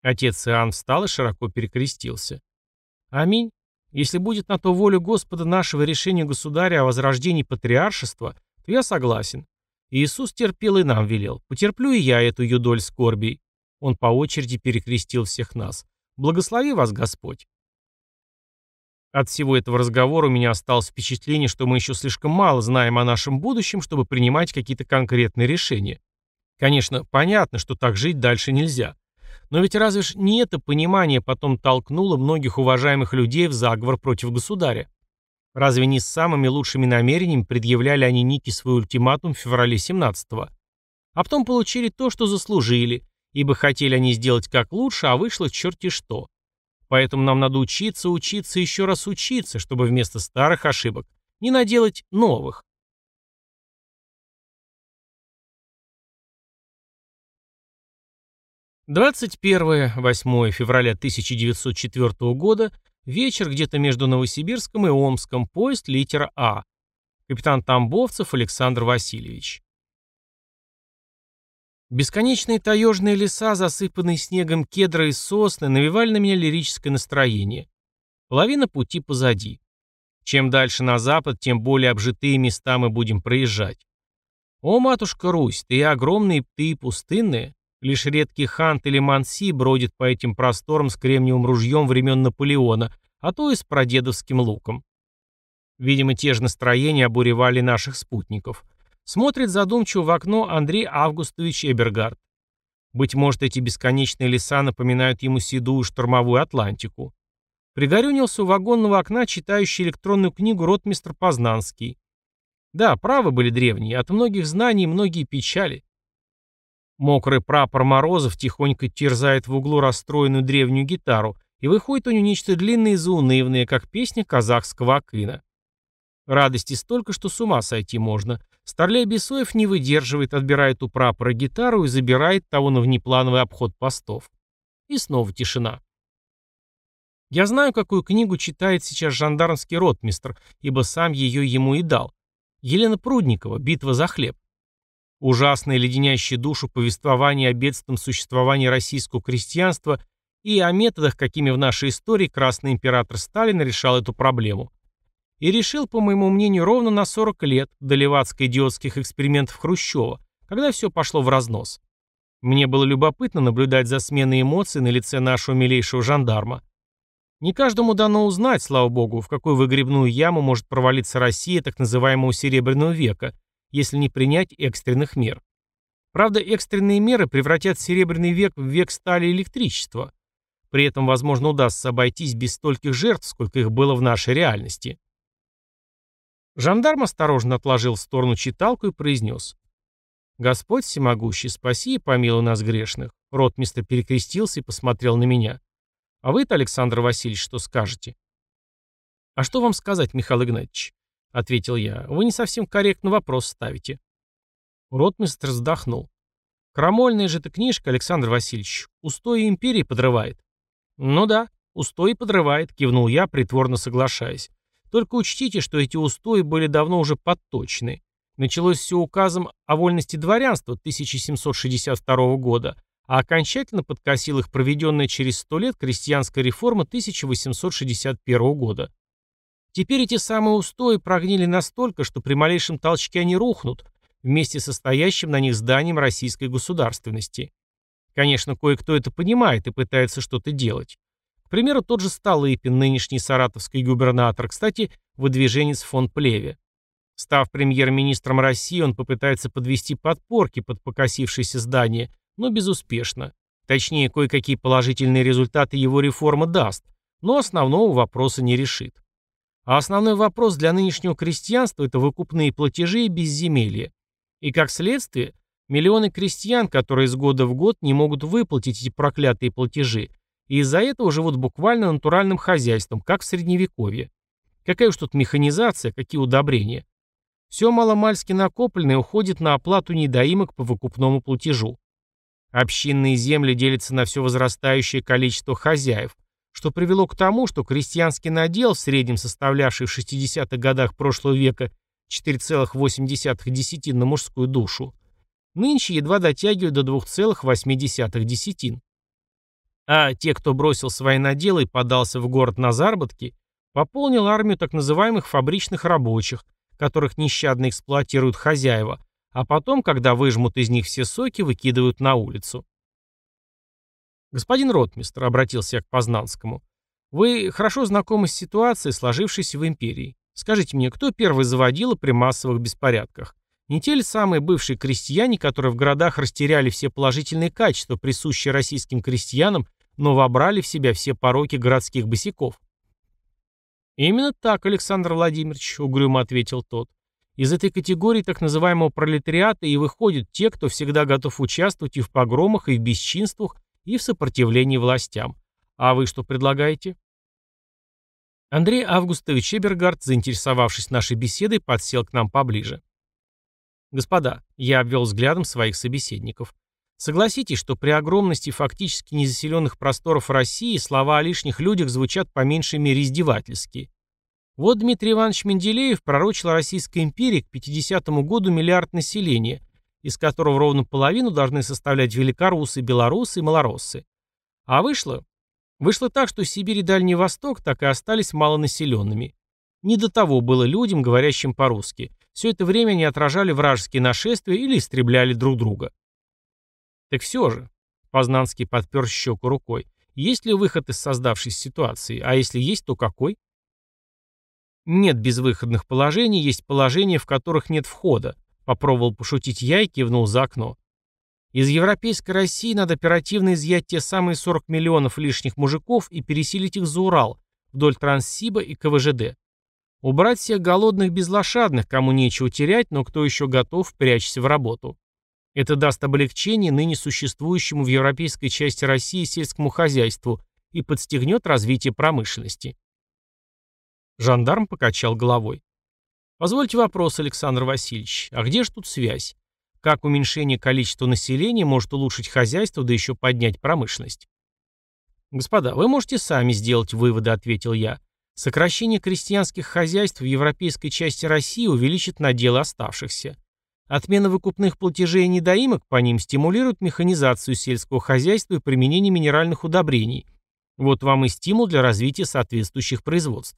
Отец Иоанн встал и широко перекрестился. «Аминь. Если будет на то воля Господа нашего решения государя о возрождении патриаршества, то я согласен. Иисус терпел и нам велел. Потерплю и я эту юдоль скорбей. Он по очереди перекрестил всех нас. Благослови вас, Господь. От всего этого разговора у меня осталось впечатление, что мы еще слишком мало знаем о нашем будущем, чтобы принимать какие-то конкретные решения. Конечно, понятно, что так жить дальше нельзя. Но ведь разве ж не это понимание потом толкнуло многих уважаемых людей в заговор против государя? Разве не с самыми лучшими намерениями предъявляли они Нике свой ультиматум в феврале 17-го? А потом получили то, что заслужили, ибо хотели они сделать как лучше, а вышло черти что. Поэтому нам надо учиться, учиться, еще раз учиться, чтобы вместо старых ошибок не наделать новых. Двадцать первое, 8 февраля 1904 года Вечер где-то между Новосибирском и Омском, поезд литера А. Капитан Тамбовцев Александр Васильевич. Бесконечные таежные леса, засыпанные снегом кедра и сосны, навевали на меня лирическое настроение. Половина пути позади. Чем дальше на запад, тем более обжитые места мы будем проезжать. О, матушка Русь, ты и огромные, ты и пустынные. Лишь редкий хант или манси бродит по этим просторам с кремниевым ружьем времен Наполеона, а то и с прадедовским луком. Видимо, те же настроения обуревали наших спутников. Смотрит задумчиво в окно Андрей Августович Эбергард. Быть может, эти бесконечные леса напоминают ему седую штормовую Атлантику. Пригорюнился у вагонного окна читающий электронную книгу ротмистр Познанский. Да, правы были древние, от многих знаний многие печали. Мокрый прапор Морозов тихонько терзает в углу расстроенную древнюю гитару, и выходит у него нечто длинное и заунывное, как песня казахского акына. Радости столько, что с ума сойти можно. Старлей Бесоев не выдерживает, отбирает у прапора гитару и забирает того на внеплановый обход постов. И снова тишина. Я знаю, какую книгу читает сейчас жандармский ротмистр, ибо сам ее ему и дал. Елена Прудникова «Битва за хлеб». Ужасное леденящее душу повествование о бедственном существовании российского крестьянства и о методах, какими в нашей истории красный император Сталин решал эту проблему. И решил, по моему мнению, ровно на 40 лет до левацко-идиотских экспериментов Хрущева, когда все пошло в разнос. Мне было любопытно наблюдать за сменой эмоций на лице нашего милейшего жандарма. Не каждому дано узнать, слава богу, в какую выгребную яму может провалиться Россия так называемого Серебряного века – если не принять экстренных мер. Правда, экстренные меры превратят Серебряный век в век стали и электричества. При этом, возможно, удастся обойтись без стольких жертв, сколько их было в нашей реальности. Жандарм осторожно отложил в сторону читалку и произнес. «Господь всемогущий, спаси и помилуй нас грешных». Ротмистр перекрестился и посмотрел на меня. «А вы-то, Александр Васильевич, что скажете?» «А что вам сказать, Михаил Игнатьевич? — ответил я. «Вы не совсем корректно вопрос ставите». Ротмистр вздохнул. «Крамольная же эта книжка, Александр Васильевич, устои империи подрывает». «Ну да, устои подрывает», — кивнул я, притворно соглашаясь. «Только учтите, что эти устои были давно уже подточены. Началось все указом о вольности дворянства 1762 года, а окончательно подкосил их проведенная через сто лет крестьянская реформа 1861 года. Теперь эти самые устои прогнили настолько, что при малейшем толчке они рухнут, вместе со стоящим на них зданием российской государственности. Конечно, кое-кто это понимает и пытается что-то делать. К примеру, тот же Столыпин, нынешний саратовский губернатор, кстати, выдвиженец фон Плеве. Став премьер-министром России, он попытается подвести подпорки под покосившееся здание, но безуспешно. Точнее, кое-какие положительные результаты его реформа даст, но основного вопроса не решит. А основной вопрос для нынешнего крестьянства – это выкупные платежи и безземелье. И как следствие, миллионы крестьян, которые из года в год не могут выплатить эти проклятые платежи, и из-за этого живут буквально натуральным хозяйством, как в Средневековье. Какая уж тут механизация, какие удобрения. Все маломальски накопленное уходит на оплату недоимок по выкупному платежу. Общинные земли делятся на все возрастающее количество хозяев, что привело к тому, что крестьянский надел, в среднем составлявший в 60-х годах прошлого века 4,8 десятин на мужскую душу, нынче едва дотягивают до 2,8 десятин. А те, кто бросил свои наделы и подался в город на заработки, пополнил армию так называемых фабричных рабочих, которых нещадно эксплуатируют хозяева, а потом, когда выжмут из них все соки, выкидывают на улицу. «Господин ротмистр», — обратился я к Познанскому, — «вы хорошо знакомы с ситуацией, сложившейся в империи. Скажите мне, кто первый заводил при массовых беспорядках? Не те ли самые бывшие крестьяне, которые в городах растеряли все положительные качества, присущие российским крестьянам, но вобрали в себя все пороки городских босиков?» «Именно так, Александр Владимирович», — угрюмо ответил тот. Из этой категории так называемого пролетариата и выходят те, кто всегда готов участвовать и в погромах, и в бесчинствах, и в сопротивлении властям. А вы что предлагаете? Андрей Августович Эбергард, заинтересовавшись нашей беседой, подсел к нам поближе. Господа, я обвел взглядом своих собеседников. Согласитесь, что при огромности фактически незаселенных просторов России слова о лишних людях звучат по меньшей мере издевательски. Вот Дмитрий Иванович Менделеев пророчил Российской империи к 50 году миллиард населения, из которого ровно половину должны составлять великорусы, белорусы и малороссы. А вышло? Вышло так, что Сибирь и Дальний Восток так и остались малонаселенными. Не до того было людям, говорящим по-русски. Все это время они отражали вражеские нашествия или истребляли друг друга. Так все же, Познанский подпер щеку рукой, есть ли выход из создавшейся ситуации, а если есть, то какой? Нет безвыходных положений, есть положения, в которых нет входа. Попробовал пошутить я и кивнул за окно. Из европейской России надо оперативно изъять те самые 40 миллионов лишних мужиков и переселить их за Урал, вдоль Транссиба и КВЖД. Убрать всех голодных безлошадных, кому нечего терять, но кто еще готов, прячься в работу. Это даст облегчение ныне существующему в европейской части России сельскому хозяйству и подстегнет развитие промышленности. Жандарм покачал головой. Позвольте вопрос, Александр Васильевич, а где же тут связь? Как уменьшение количества населения может улучшить хозяйство, да еще поднять промышленность? Господа, вы можете сами сделать выводы, ответил я. Сокращение крестьянских хозяйств в европейской части России увеличит наделы оставшихся. Отмена выкупных платежей и недоимок по ним стимулирует механизацию сельского хозяйства и применение минеральных удобрений. Вот вам и стимул для развития соответствующих производств.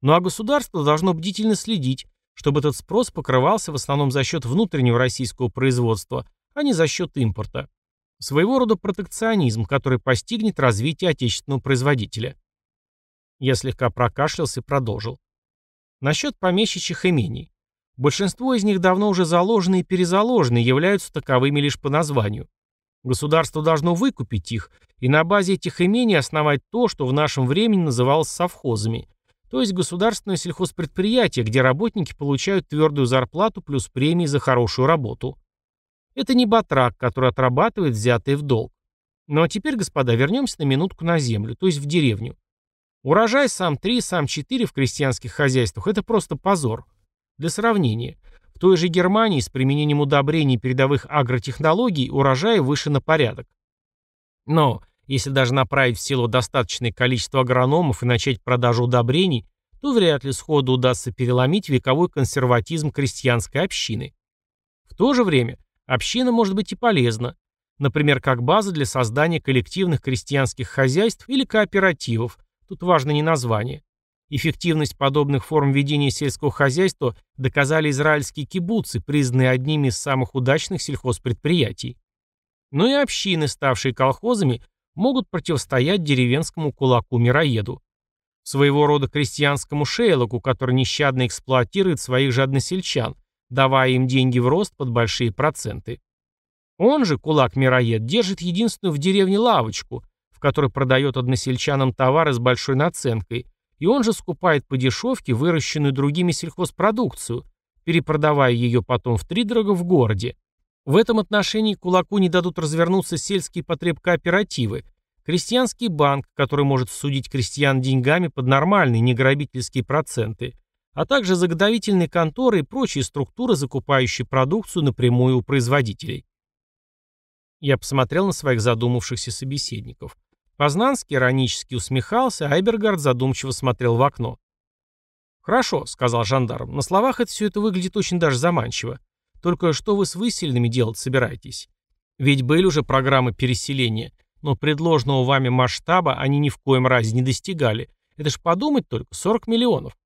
Ну а государство должно бдительно следить, чтобы этот спрос покрывался в основном за счет внутреннего российского производства, а не за счет импорта. Своего рода протекционизм, который постигнет развитие отечественного производителя. Я слегка прокашлялся и продолжил. Насчет помещичьих имений. Большинство из них давно уже заложены и перезаложены, являются таковыми лишь по названию. Государство должно выкупить их и на базе этих имений основать то, что в нашем времени называлось совхозами, то есть государственное сельхозпредприятие, где работники получают твердую зарплату плюс премии за хорошую работу. Это не батрак, который отрабатывает взятые в долг. Ну а теперь, господа, вернемся на минутку на землю, то есть в деревню. Урожай сам 3, сам 4 в крестьянских хозяйствах – это просто позор. Для сравнения, в той же Германии с применением удобрений передовых агротехнологий урожай выше на порядок. Но если даже направить в село достаточное количество агрономов и начать продажу удобрений, то вряд ли сходу удастся переломить вековой консерватизм крестьянской общины. В то же время община может быть и полезна. например, как база для создания коллективных крестьянских хозяйств или кооперативов, тут важно не название. Эффективность подобных форм ведения сельского хозяйства доказали израильские кибуцы, признанные одними из самых удачных сельхозпредприятий. Но и общины, ставшие колхозами, могут противостоять деревенскому кулаку-мироеду. Своего рода крестьянскому шейлоку, который нещадно эксплуатирует своих же односельчан, давая им деньги в рост под большие проценты. Он же, кулак-мироед, держит единственную в деревне лавочку, в которой продает односельчанам товары с большой наценкой, и он же скупает по дешевке выращенную другими сельхозпродукцию, перепродавая ее потом втридорого в городе. В этом отношении кулаку не дадут развернуться сельские потребкооперативы, крестьянский банк, который может судить крестьян деньгами под нормальные неграбительские проценты, а также заготовительные конторы и прочие структуры, закупающие продукцию напрямую у производителей. Я посмотрел на своих задумавшихся собеседников. Познанский иронически усмехался, а Эбергард задумчиво смотрел в окно. «Хорошо», — сказал жандарм, — «на словах это все это выглядит очень даже заманчиво. Только что вы с выселенными делать собираетесь? Ведь были уже программы переселения, но предложенного вами масштаба они ни в коем разе не достигали. Это ж подумать только, 40 миллионов».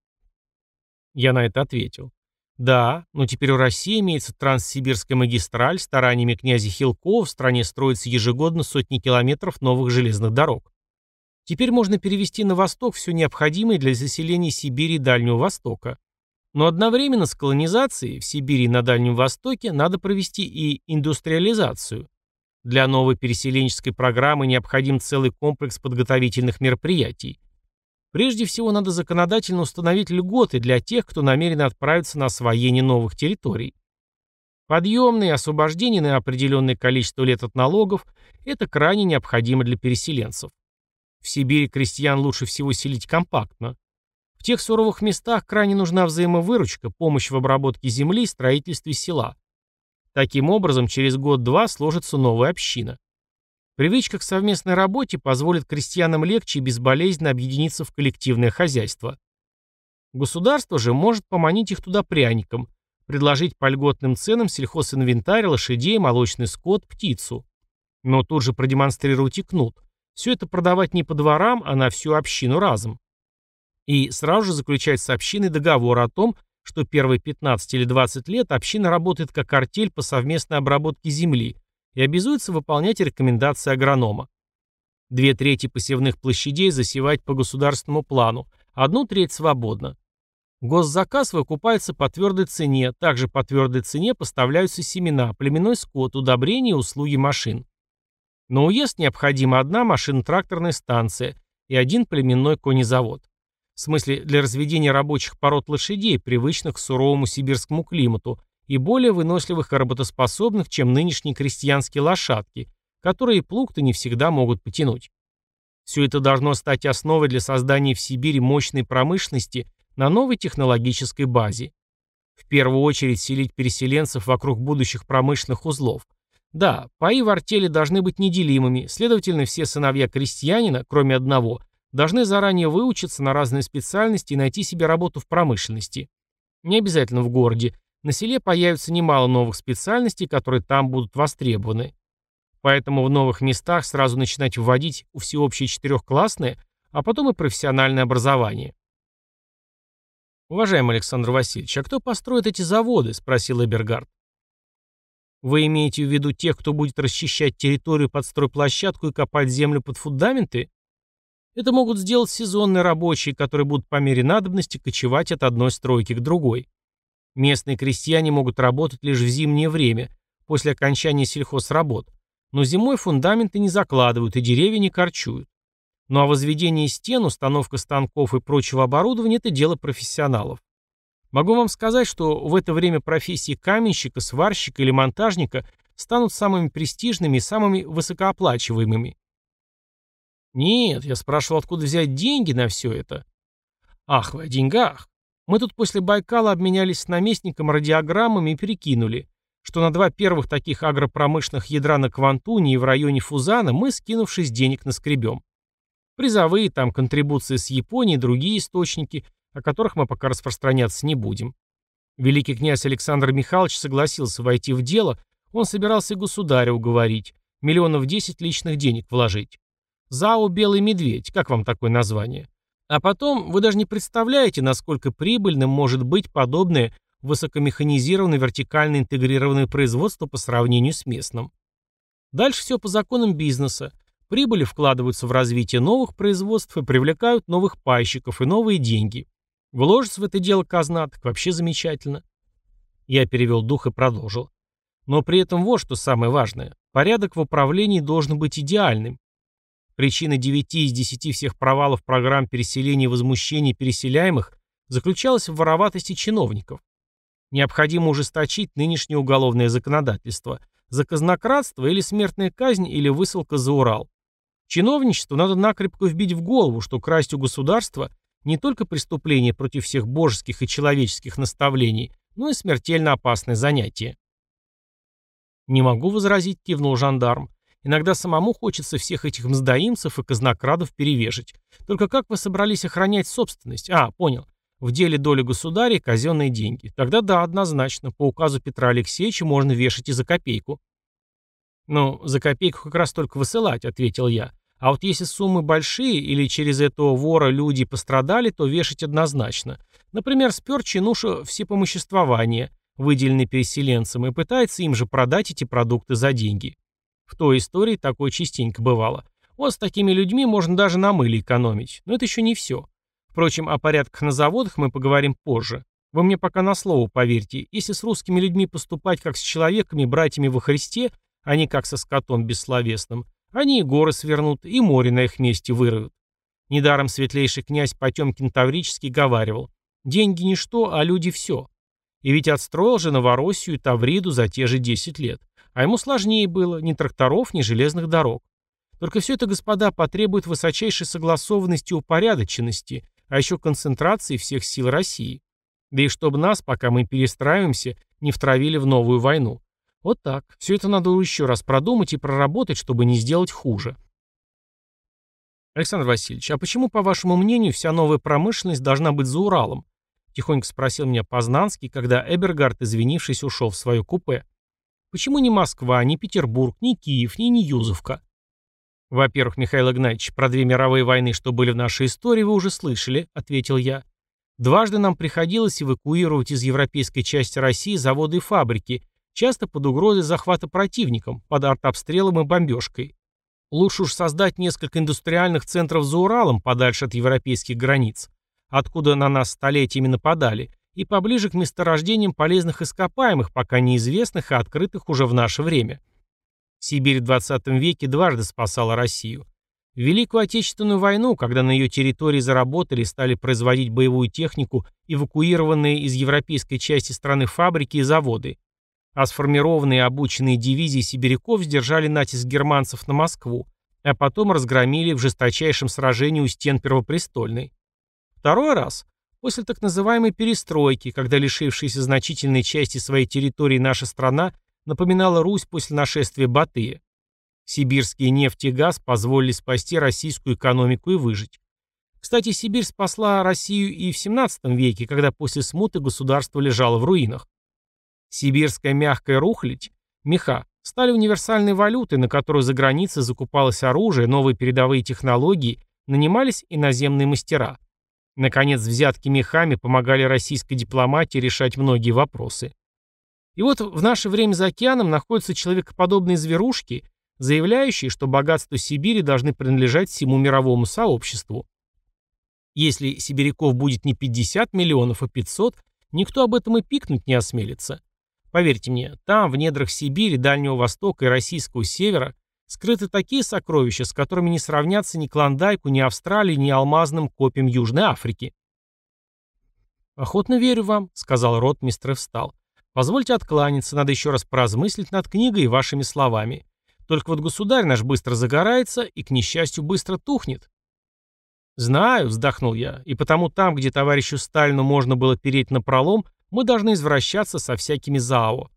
Я на это ответил. Да, но теперь у России имеется Транссибирская магистраль, стараниями князя Хилкова в стране строится ежегодно сотни километров новых железных дорог. Теперь можно перевести на восток все необходимое для заселения Сибири и Дальнего Востока. Но одновременно с колонизацией в Сибири и на Дальнем Востоке надо провести и индустриализацию. Для новой переселенческой программы необходим целый комплекс подготовительных мероприятий. Прежде всего, надо законодательно установить льготы для тех, кто намерен отправиться на освоение новых территорий. Подъемные и освобождение на определенное количество лет от налогов – это крайне необходимо для переселенцев. В Сибири крестьян лучше всего селить компактно. В тех суровых местах крайне нужна взаимовыручка, помощь в обработке земли и строительстве села. Таким образом, через год-два сложится новая община. Привычка к совместной работе позволит крестьянам легче и безболезненно объединиться в коллективное хозяйство. Государство же может поманить их туда пряником, предложить по льготным ценам сельхозинвентарь, лошадей, молочный скот, птицу. Но тут же продемонстрировать и кнут. Все это продавать не по дворам, а на всю общину разом. И сразу же заключать с общиной договор о том, что первые 15 или 20 лет община работает как артель по совместной обработке земли, и обязуется выполнять рекомендации агронома. Две трети посевных площадей засевать по государственному плану, одну треть свободно. Госзаказ выкупается по твердой цене, также по твердой цене поставляются семена, племенной скот, удобрения и услуги машин. На уезд необходима одна машино-тракторная станция и один племенной конезавод. В смысле для разведения рабочих пород лошадей, привычных к суровому сибирскому климату, и более выносливых и работоспособных, чем нынешние крестьянские лошадки, которые плуг-то не всегда могут потянуть. Все это должно стать основой для создания в Сибири мощной промышленности на новой технологической базе. В первую очередь селить переселенцев вокруг будущих промышленных узлов. Да, паи в артели должны быть неделимыми, следовательно, все сыновья крестьянина, кроме одного, должны заранее выучиться на разные специальности и найти себе работу в промышленности. Не обязательно в городе, на селе появится немало новых специальностей, которые там будут востребованы. Поэтому в новых местах сразу начинать вводить всеобщее четырехклассное, а потом и профессиональное образование. «Уважаемый Александр Васильевич, а кто построит эти заводы?» – спросил Эбергард. «Вы имеете в виду тех, кто будет расчищать территорию под стройплощадку и копать землю под фундаменты? Это могут сделать сезонные рабочие, которые будут по мере надобности кочевать от одной стройки к другой. Местные крестьяне могут работать лишь в зимнее время, после окончания сельхозработ, но зимой фундаменты не закладывают и деревья не корчуют. Ну а возведение стен, установка станков и прочего оборудования – это дело профессионалов. Могу вам сказать, что в это время профессии каменщика, сварщика или монтажника станут самыми престижными и самыми высокооплачиваемыми. Нет, я спрашивал, откуда взять деньги на все это. Ах, вы о деньгах. Мы тут после Байкала обменялись с наместником радиограммами и перекинули, что на два первых таких агропромышленных ядра на Квантуне и в районе Фузана мы, скинувшись, денег наскребем. Призовые там контрибуции с Японией и другие источники, о которых мы пока распространяться не будем. Великий князь Александр Михайлович согласился войти в дело, он собирался государя уговорить. Миллионов 10 личных денег вложить. ЗАО «Белый медведь», как вам такое название? А потом, вы даже не представляете, насколько прибыльным может быть подобное высокомеханизированное вертикально интегрированное производство по сравнению с местным. Дальше все по законам бизнеса. Прибыли вкладываются в развитие новых производств и привлекают новых пайщиков и новые деньги. Вложится в это дело казна, так вообще замечательно. Я перевел дух и продолжил. Но при этом вот что самое важное. Порядок в управлении должен быть идеальным. Причина 9 из 10 всех провалов программ переселения и возмущений переселяемых заключалась в вороватости чиновников. Необходимо ужесточить нынешнее уголовное законодательство. За казнократство или смертная казнь, или высылка за Урал. Чиновничеству надо накрепко вбить в голову, что красть у государства не только преступление против всех божеских и человеческих наставлений, но и смертельно опасное занятие. «Не могу возразить», — кивнул жандарм. Иногда самому хочется всех этих мздоимцев и казнокрадов перевешать. Только как вы собрались охранять собственность? А, понял. В деле доли государя казенные деньги. Тогда да, однозначно. По указу Петра Алексеевича можно вешать и за копейку. Ну, за копейку как раз только высылать, ответил я. А вот если суммы большие или через этого вора люди пострадали, то вешать однозначно. Например, спер чинуша всепомоществования, выделенный переселенцам, и пытается им же продать эти продукты за деньги. В той истории такое частенько бывало. Вот с такими людьми можно даже на мыле экономить. Но это еще не все. Впрочем, о порядках на заводах мы поговорим позже. Вы мне пока на слово поверьте, если с русскими людьми поступать как с человеками, братьями во Христе, а не как со скотом бессловесным, они и горы свернут, и море на их месте выроют. Недаром светлейший князь Потемкин Таврический говаривал, деньги ничто, а люди все. И ведь отстроил же Новороссию и Тавриду за те же 10 лет. А ему сложнее было, ни тракторов, ни железных дорог. Только все это, господа, потребует высочайшей согласованности и упорядоченности, а еще концентрации всех сил России. Да и чтобы нас, пока мы перестраиваемся, не втравили в новую войну. Вот так. Все это надо еще раз продумать и проработать, чтобы не сделать хуже. Александр Васильевич, а почему, по вашему мнению, вся новая промышленность должна быть за Уралом? Тихонько спросил меня Познанский, когда Эбергард, извинившись, ушел в свое купе. Почему не Москва, не Петербург, не Киев, не Неюзовка? Во-первых, Михаил Игнатьевич, про две мировые войны, что были в нашей истории, вы уже слышали, ответил я. Дважды нам приходилось эвакуировать из европейской части России заводы и фабрики, часто под угрозой захвата противником, под артобстрелом и бомбежкой. Лучше уж создать несколько индустриальных центров за Уралом, подальше от европейских границ, откуда на нас столетиями нападали, и поближе к месторождениям полезных ископаемых, пока неизвестных и открытых уже в наше время. Сибирь в 20 веке дважды спасала Россию. В Великую Отечественную войну, когда на ее территории заработали и стали производить боевую технику эвакуированные из европейской части страны фабрики и заводы, а сформированные и обученные дивизии сибиряков сдержали натиск германцев на Москву, а потом разгромили в жесточайшем сражении у стен Первопрестольной. Второй раз После так называемой перестройки, когда лишившаяся значительной части своей территории наша страна напоминала Русь после нашествия Батыя. Сибирские нефть и газ позволили спасти российскую экономику и выжить. Кстати, Сибирь спасла Россию и в 17 веке, когда после смуты государство лежало в руинах. Сибирская мягкая рухлядь, меха, стали универсальной валютой, на которую за границей закупалось оружие, новые передовые технологии, нанимались иноземные мастера. Наконец, взятки мехами помогали российской дипломатии решать многие вопросы. И вот в наше время за океаном находятся человекоподобные зверушки, заявляющие, что богатства Сибири должны принадлежать всему мировому сообществу. Если сибиряков будет не 50 миллионов, а 500, никто об этом и пикнуть не осмелится. Поверьте мне, там, в недрах Сибири, Дальнего Востока и Российского Севера, Скрыты такие сокровища, с которыми не сравнятся ни Клондайку, ни Австралии, ни алмазным копьям Южной Африки. «Охотно верю вам», — сказал ротмистр и встал. «Позвольте откланяться, надо еще раз поразмыслить над книгой и вашими словами. Только вот государь наш быстро загорается и, к несчастью, быстро тухнет». «Знаю», — вздохнул я, — «и потому там, где товарищу Сталину можно было переть на пролом, мы должны извращаться со всякими ЗАО.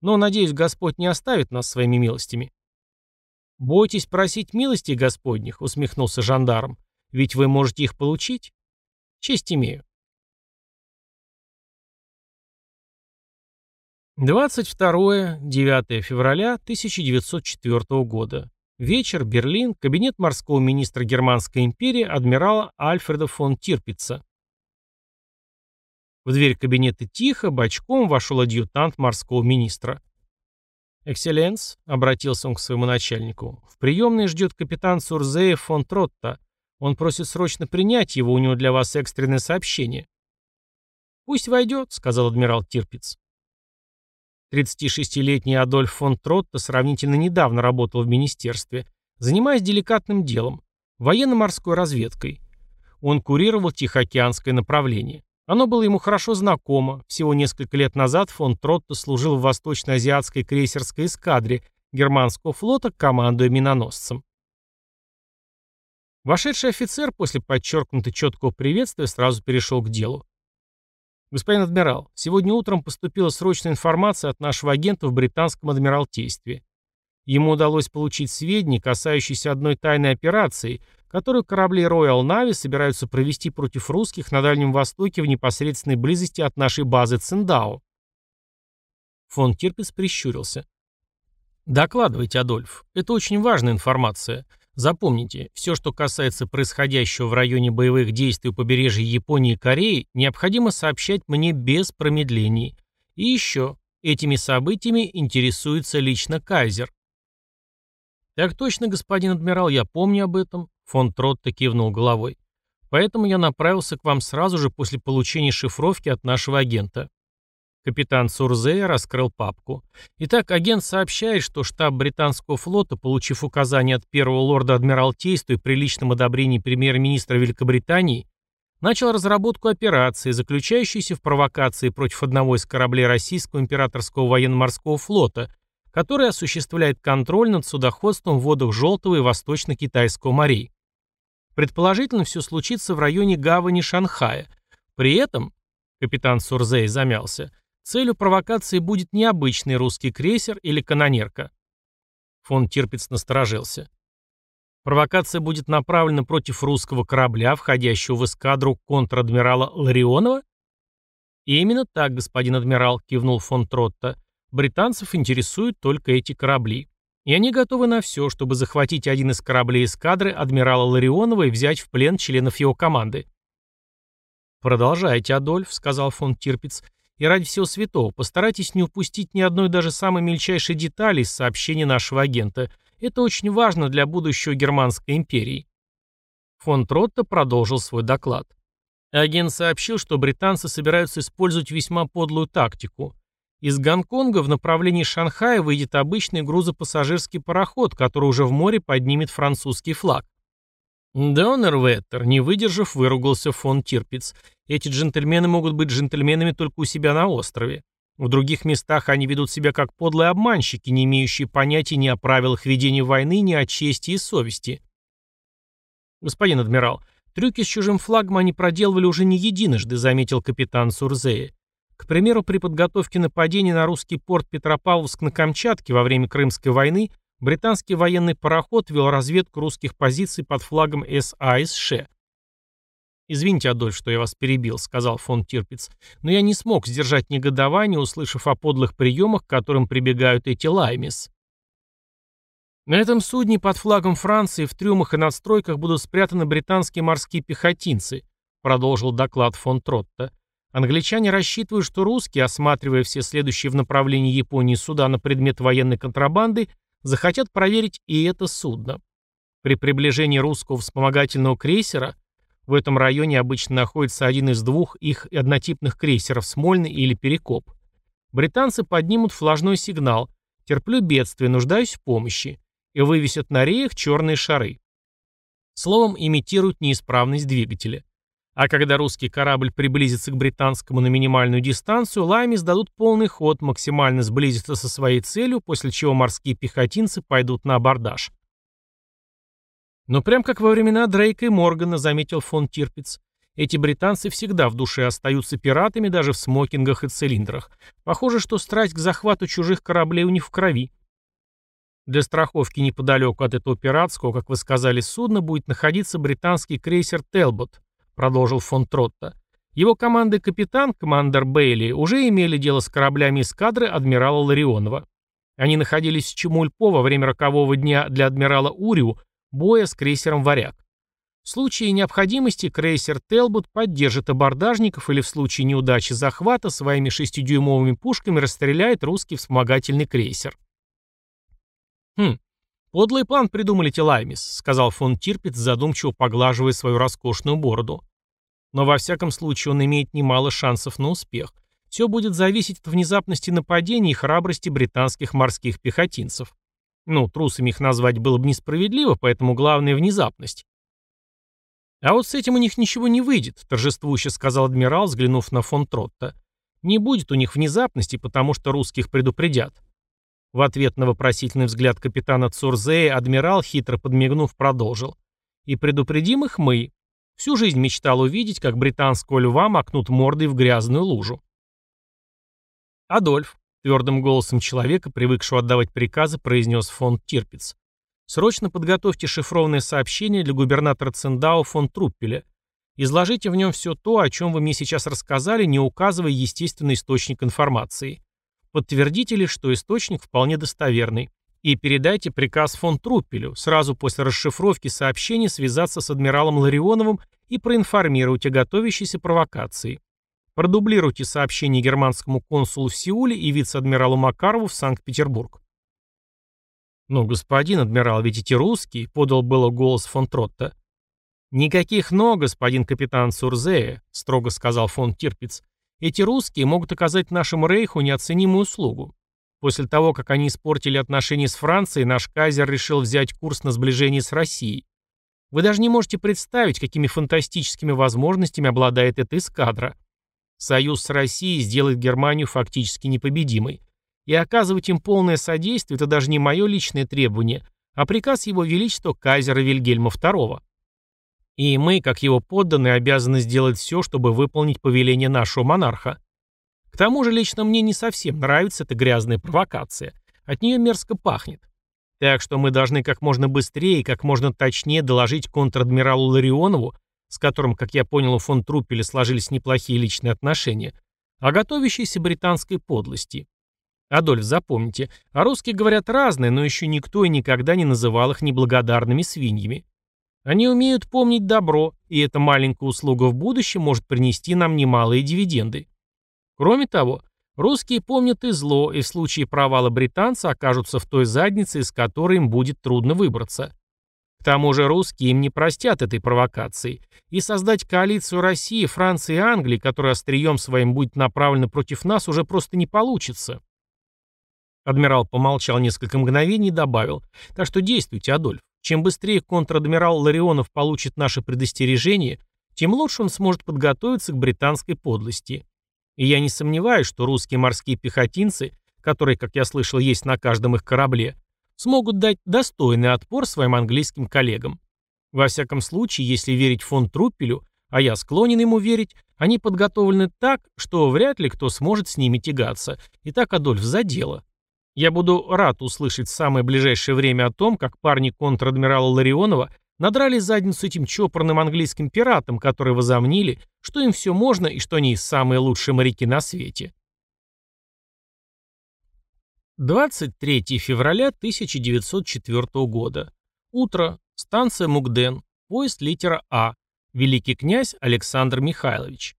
Но, надеюсь, Господь не оставит нас своими милостями». «Бойтесь просить милости Господних», — усмехнулся жандарм. «Ведь вы можете их получить?» «Честь имею». 22-9 февраля 1904 года. Вечер, Берлин, кабинет морского министра Германской империи адмирала Альфреда фон Тирпица. В дверь кабинета тихо, бочком вошел адъютант морского министра. «Экселленс», — обратился он к своему начальнику, — «в приемной ждет капитан Сурзея фон Тротта. Он просит срочно принять его, у него для вас экстренное сообщение». «Пусть войдет», — сказал адмирал Тирпиц. 36-летний Адольф фон Тротта сравнительно недавно работал в министерстве, занимаясь деликатным делом – военно-морской разведкой. Он курировал Тихоокеанское направление. Оно было ему хорошо знакомо. Всего несколько лет назад фон Тротто служил в Восточно-Азиатской крейсерской эскадре германского флота, командуя миноносцем. Вошедший офицер после подчеркнуто четкого приветствия сразу перешел к делу. «Господин адмирал, сегодня утром поступила срочная информация от нашего агента в британском адмиралтействе. Ему удалось получить сведения, касающиеся одной тайной операции, которую корабли Royal Navy собираются провести против русских на Дальнем Востоке в непосредственной близости от нашей базы Циндао. Фон Тирпец прищурился. «Докладывайте, Адольф. Это очень важная информация. Запомните, все, что касается происходящего в районе боевых действий у побережья Японии и Кореи, необходимо сообщать мне без промедлений. И еще, этими событиями интересуется лично Кайзер. «Так точно, господин адмирал, я помню об этом», — фон Тротто кивнул головой. «Поэтому я направился к вам сразу же после получения шифровки от нашего агента». Капитан Сурзея раскрыл папку. Итак, агент сообщает, что штаб британского флота, получив указание от первого лорда Адмиралтейства и при личном одобрении премьер-министра Великобритании, начал разработку операции, заключающейся в провокации против одного из кораблей российского императорского военно-морского флота, который осуществляет контроль над судоходством в водах Желтого и Восточно-Китайского морей. Предположительно, все случится в районе гавани Шанхая. При этом, капитан Сурзей замялся, целью провокации будет необычный русский крейсер или канонерка. Фон Тирпиц насторожился. Провокация будет направлена против русского корабля, входящего в эскадру контр-адмирала Ларионова? «Именно так, господин адмирал», — кивнул фон Тротта. Британцев интересуют только эти корабли. И они готовы на все, чтобы захватить один из кораблей эскадры адмирала Ларионова и взять в плен членов его команды. «Продолжайте, Адольф», — сказал фон Тирпиц, — «и ради всего святого постарайтесь не упустить ни одной даже самой мельчайшей детали из сообщения нашего агента. Это очень важно для будущего Германской империи». Фон Тротто продолжил свой доклад. Агент сообщил, что британцы собираются использовать весьма подлую тактику. Из Гонконга в направлении Шанхая выйдет обычный грузопассажирский пароход, который уже в море поднимет французский флаг. Доннерветтер, не выдержав, выругался фон Тирпиц. Эти джентльмены могут быть джентльменами только у себя на острове. В других местах они ведут себя как подлые обманщики, не имеющие понятия ни о правилах ведения войны, ни о чести и совести. Господин адмирал, трюки с чужим флагом они проделывали уже не единожды, заметил капитан Сурзея. К примеру, при подготовке нападения на русский порт Петропавловск на Камчатке во время Крымской войны британский военный пароход вел разведку русских позиций под флагом САСШ. «Извините, Адольф, что я вас перебил», — сказал фон Тирпиц, «но я не смог сдержать негодование, услышав о подлых приемах, к которым прибегают эти лаймис». На этом судне под флагом Франции в трюмах и надстройках будут спрятаны британские морские пехотинцы, продолжил доклад фон Тротта. Англичане рассчитывают, что русские, осматривая все следующие в направлении Японии суда на предмет военной контрабанды, захотят проверить и это судно. При приближении русского вспомогательного крейсера в этом районе обычно находится один из двух их однотипных крейсеров «Смольный» или «Перекоп». Британцы поднимут флажной сигнал «Терплю бедствие, нуждаюсь в помощи» и вывесят на реях черные шары. Словом, имитируют неисправность двигателя. А когда русский корабль приблизится к британскому на минимальную дистанцию, Лайми сдадут полный ход, максимально сблизиться со своей целью, после чего морские пехотинцы пойдут на абордаж. Но прям как во времена Дрейка и Моргана, заметил фон Тирпиц, эти британцы всегда в душе остаются пиратами даже в смокингах и цилиндрах. Похоже, что страсть к захвату чужих кораблей у них в крови. Для страховки неподалеку от этого пиратского, как вы сказали, судна будет находиться британский крейсер «Телбот», продолжил фон Тротта. Его команда и капитан, командор Бейли, уже имели дело с кораблями эскадры адмирала Ларионова. Они находились в Чемульпо во время рокового дня для адмирала Уриу боя с крейсером «Варяг». В случае необходимости крейсер «Телбут» поддержит абордажников или в случае неудачи захвата своими шестидюймовыми пушками расстреляет русский вспомогательный крейсер. «Хм, подлый план придумали Телаймис», — сказал фон Тирпиц, задумчиво поглаживая свою роскошную бороду. «Но во всяком случае он имеет немало шансов на успех. Все будет зависеть от внезапности нападения и храбрости британских морских пехотинцев. Ну, трусами их назвать было бы несправедливо, поэтому главное — внезапность. «А вот с этим у них ничего не выйдет», — торжествующе сказал адмирал, взглянув на фон Тротта. «Не будет у них внезапности, потому что русских предупредят». В ответ на вопросительный взгляд капитана Цурзея адмирал, хитро подмигнув, продолжил. «И предупредим их мы. Всю жизнь мечтал увидеть, как британского льва макнут мордой в грязную лужу». «Адольф», — твердым голосом человека, привыкшего отдавать приказы, произнес фон Тирпиц. Срочно подготовьте шифрованное сообщение для губернатора Циндао фон Труппеля. Изложите в нем все то, о чем вы мне сейчас рассказали, не указывая естественный источник информации. Подтвердите лишь, что источник вполне достоверный. И передайте приказ фон Труппелю сразу после расшифровки сообщения связаться с адмиралом Ларионовым и проинформировать о готовящейся провокации. Продублируйте сообщение германскому консулу в Сеуле и вице-адмиралу Макарову в Санкт-Петербург. «Ну, господин адмирал, ведь эти русские», — подал было голос фон Тротта. «Никаких «но», господин капитан Сурзея», — строго сказал фон Тирпиц. «Эти русские могут оказать нашему рейху неоценимую услугу. После того, как они испортили отношения с Францией, наш кайзер решил взять курс на сближение с Россией. Вы даже не можете представить, какими фантастическими возможностями обладает эта эскадра. Союз с Россией сделает Германию фактически непобедимой. И оказывать им полное содействие – это даже не мое личное требование, а приказ его величества кайзера Вильгельма II. И мы, как его подданные, обязаны сделать все, чтобы выполнить повеление нашего монарха. К тому же лично мне не совсем нравится эта грязная провокация. От нее мерзко пахнет. Так что мы должны как можно быстрее и как можно точнее доложить контр-адмиралу Ларионову, с которым, как я понял, у фон Труппеля сложились неплохие личные отношения, о готовящейся британской подлости. Адольф, запомните, а русские говорят разное, но еще никто и никогда не называл их неблагодарными свиньями. Они умеют помнить добро, и эта маленькая услуга в будущем может принести нам немалые дивиденды. Кроме того, русские помнят и зло, и в случае провала британца окажутся в той заднице, из которой им будет трудно выбраться. К тому же русские им не простят этой провокации, и создать коалицию России, Франции и Англии, которая острием своим будет направлена против нас, уже просто не получится. Адмирал помолчал несколько мгновений и добавил. Так что действуйте, Адольф. Чем быстрее контр-адмирал Ларионов получит наше предостережение, тем лучше он сможет подготовиться к британской подлости. И я не сомневаюсь, что русские морские пехотинцы, которые, как я слышал, есть на каждом их корабле, смогут дать достойный отпор своим английским коллегам. Во всяком случае, если верить фон Труппелю, а я склонен ему верить, они подготовлены так, что вряд ли кто сможет с ними тягаться. Итак, Адольф, за дело. Я буду рад услышать в самое ближайшее время о том, как парни контр-адмирала Ларионова надрали задницу этим чопорным английским пиратам, которые возомнили, что им все можно и что они самые лучшие моряки на свете. 23 февраля 1904 года. Утро. Станция Мугден. Поезд литера А. Великий князь Александр Михайлович.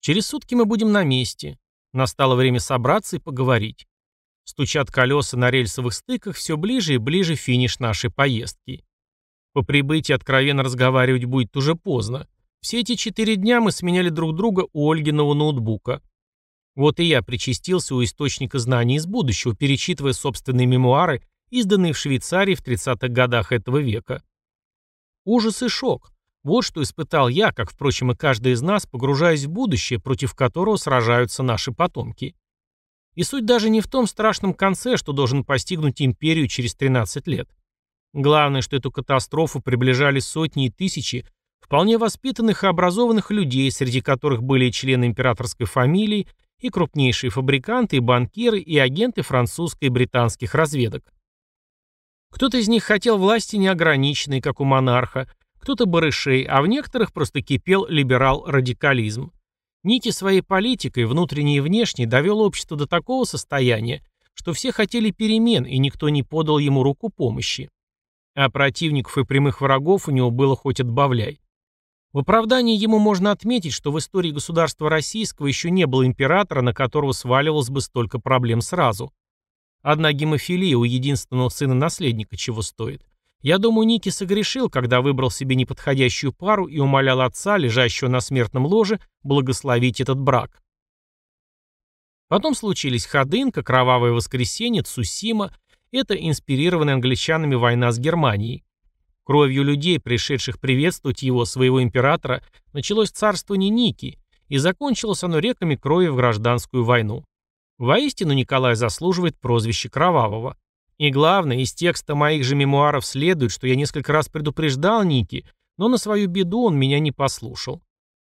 Через сутки мы будем на месте. Настало время собраться и поговорить. Стучат колеса на рельсовых стыках, все ближе и ближе финиш нашей поездки. По прибытии откровенно разговаривать будет уже поздно. Все эти четыре дня мы сменяли друг друга у Ольгиного ноутбука. Вот и я причастился у источника знаний из будущего, перечитывая собственные мемуары, изданные в Швейцарии в 30-х годах этого века. Ужас и шок. Вот что испытал я, как, впрочем, и каждый из нас, погружаясь в будущее, против которого сражаются наши потомки. И суть даже не в том страшном конце, что должен постигнуть империю через 13 лет. Главное, что эту катастрофу приближали сотни и тысячи вполне воспитанных и образованных людей, среди которых были и члены императорской фамилии, и крупнейшие фабриканты, и банкиры, и агенты французской и британских разведок. Кто-то из них хотел власти неограниченной, как у монарха, кто-то барышей, а в некоторых просто кипел либерал-радикализм. Ники своей политикой, внутренней и внешней, довел общество до такого состояния, что все хотели перемен, и никто не подал ему руку помощи. А противников и прямых врагов у него было хоть отбавляй. В оправдании ему можно отметить, что в истории государства российского еще не было императора, на которого сваливалось бы столько проблем сразу. Одна гемофилия у единственного сына-наследника чего стоит. Я думаю, Ники согрешил, когда выбрал себе неподходящую пару и умолял отца, лежащего на смертном ложе, благословить этот брак. Потом случились Ходынка, Кровавое воскресенье, Цусима. Это инспирированная англичанами война с Германией. Кровью людей, пришедших приветствовать его, своего императора, началось царствование Ники, и закончилось оно реками крови в гражданскую войну. Воистину Николай заслуживает прозвища Кровавого. И главное, из текста моих же мемуаров следует, что я несколько раз предупреждал Ники, но на свою беду он меня не послушал.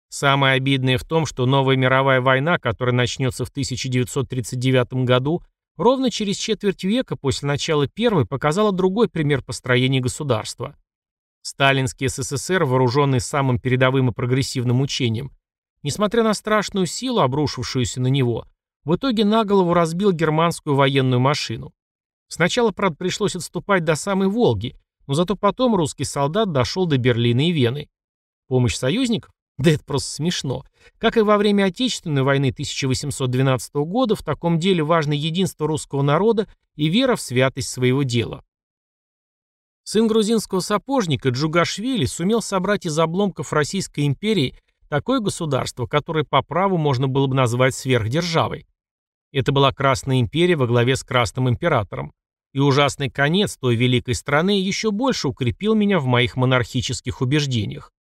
Самое обидное в том, что новая мировая война, которая начнется в 1939 году, ровно через четверть века после начала Первой показала другой пример построения государства. Сталинский СССР, вооруженный самым передовым и прогрессивным учением, несмотря на страшную силу, обрушившуюся на него, в итоге на голову разбил германскую военную машину. Сначала, правда, пришлось отступать до самой Волги, но зато потом русский солдат дошел до Берлина и Вены. Помощь союзников? Да это просто смешно. Как и во время Отечественной войны 1812 года, в таком деле важно единство русского народа и вера в святость своего дела. Сын грузинского сапожника Джугашвили сумел собрать из обломков Российской империи такое государство, которое по праву можно было бы назвать сверхдержавой. Это была Красная империя во главе с Красным императором. И ужасный конец той великой страны еще больше укрепил меня в моих монархических убеждениях.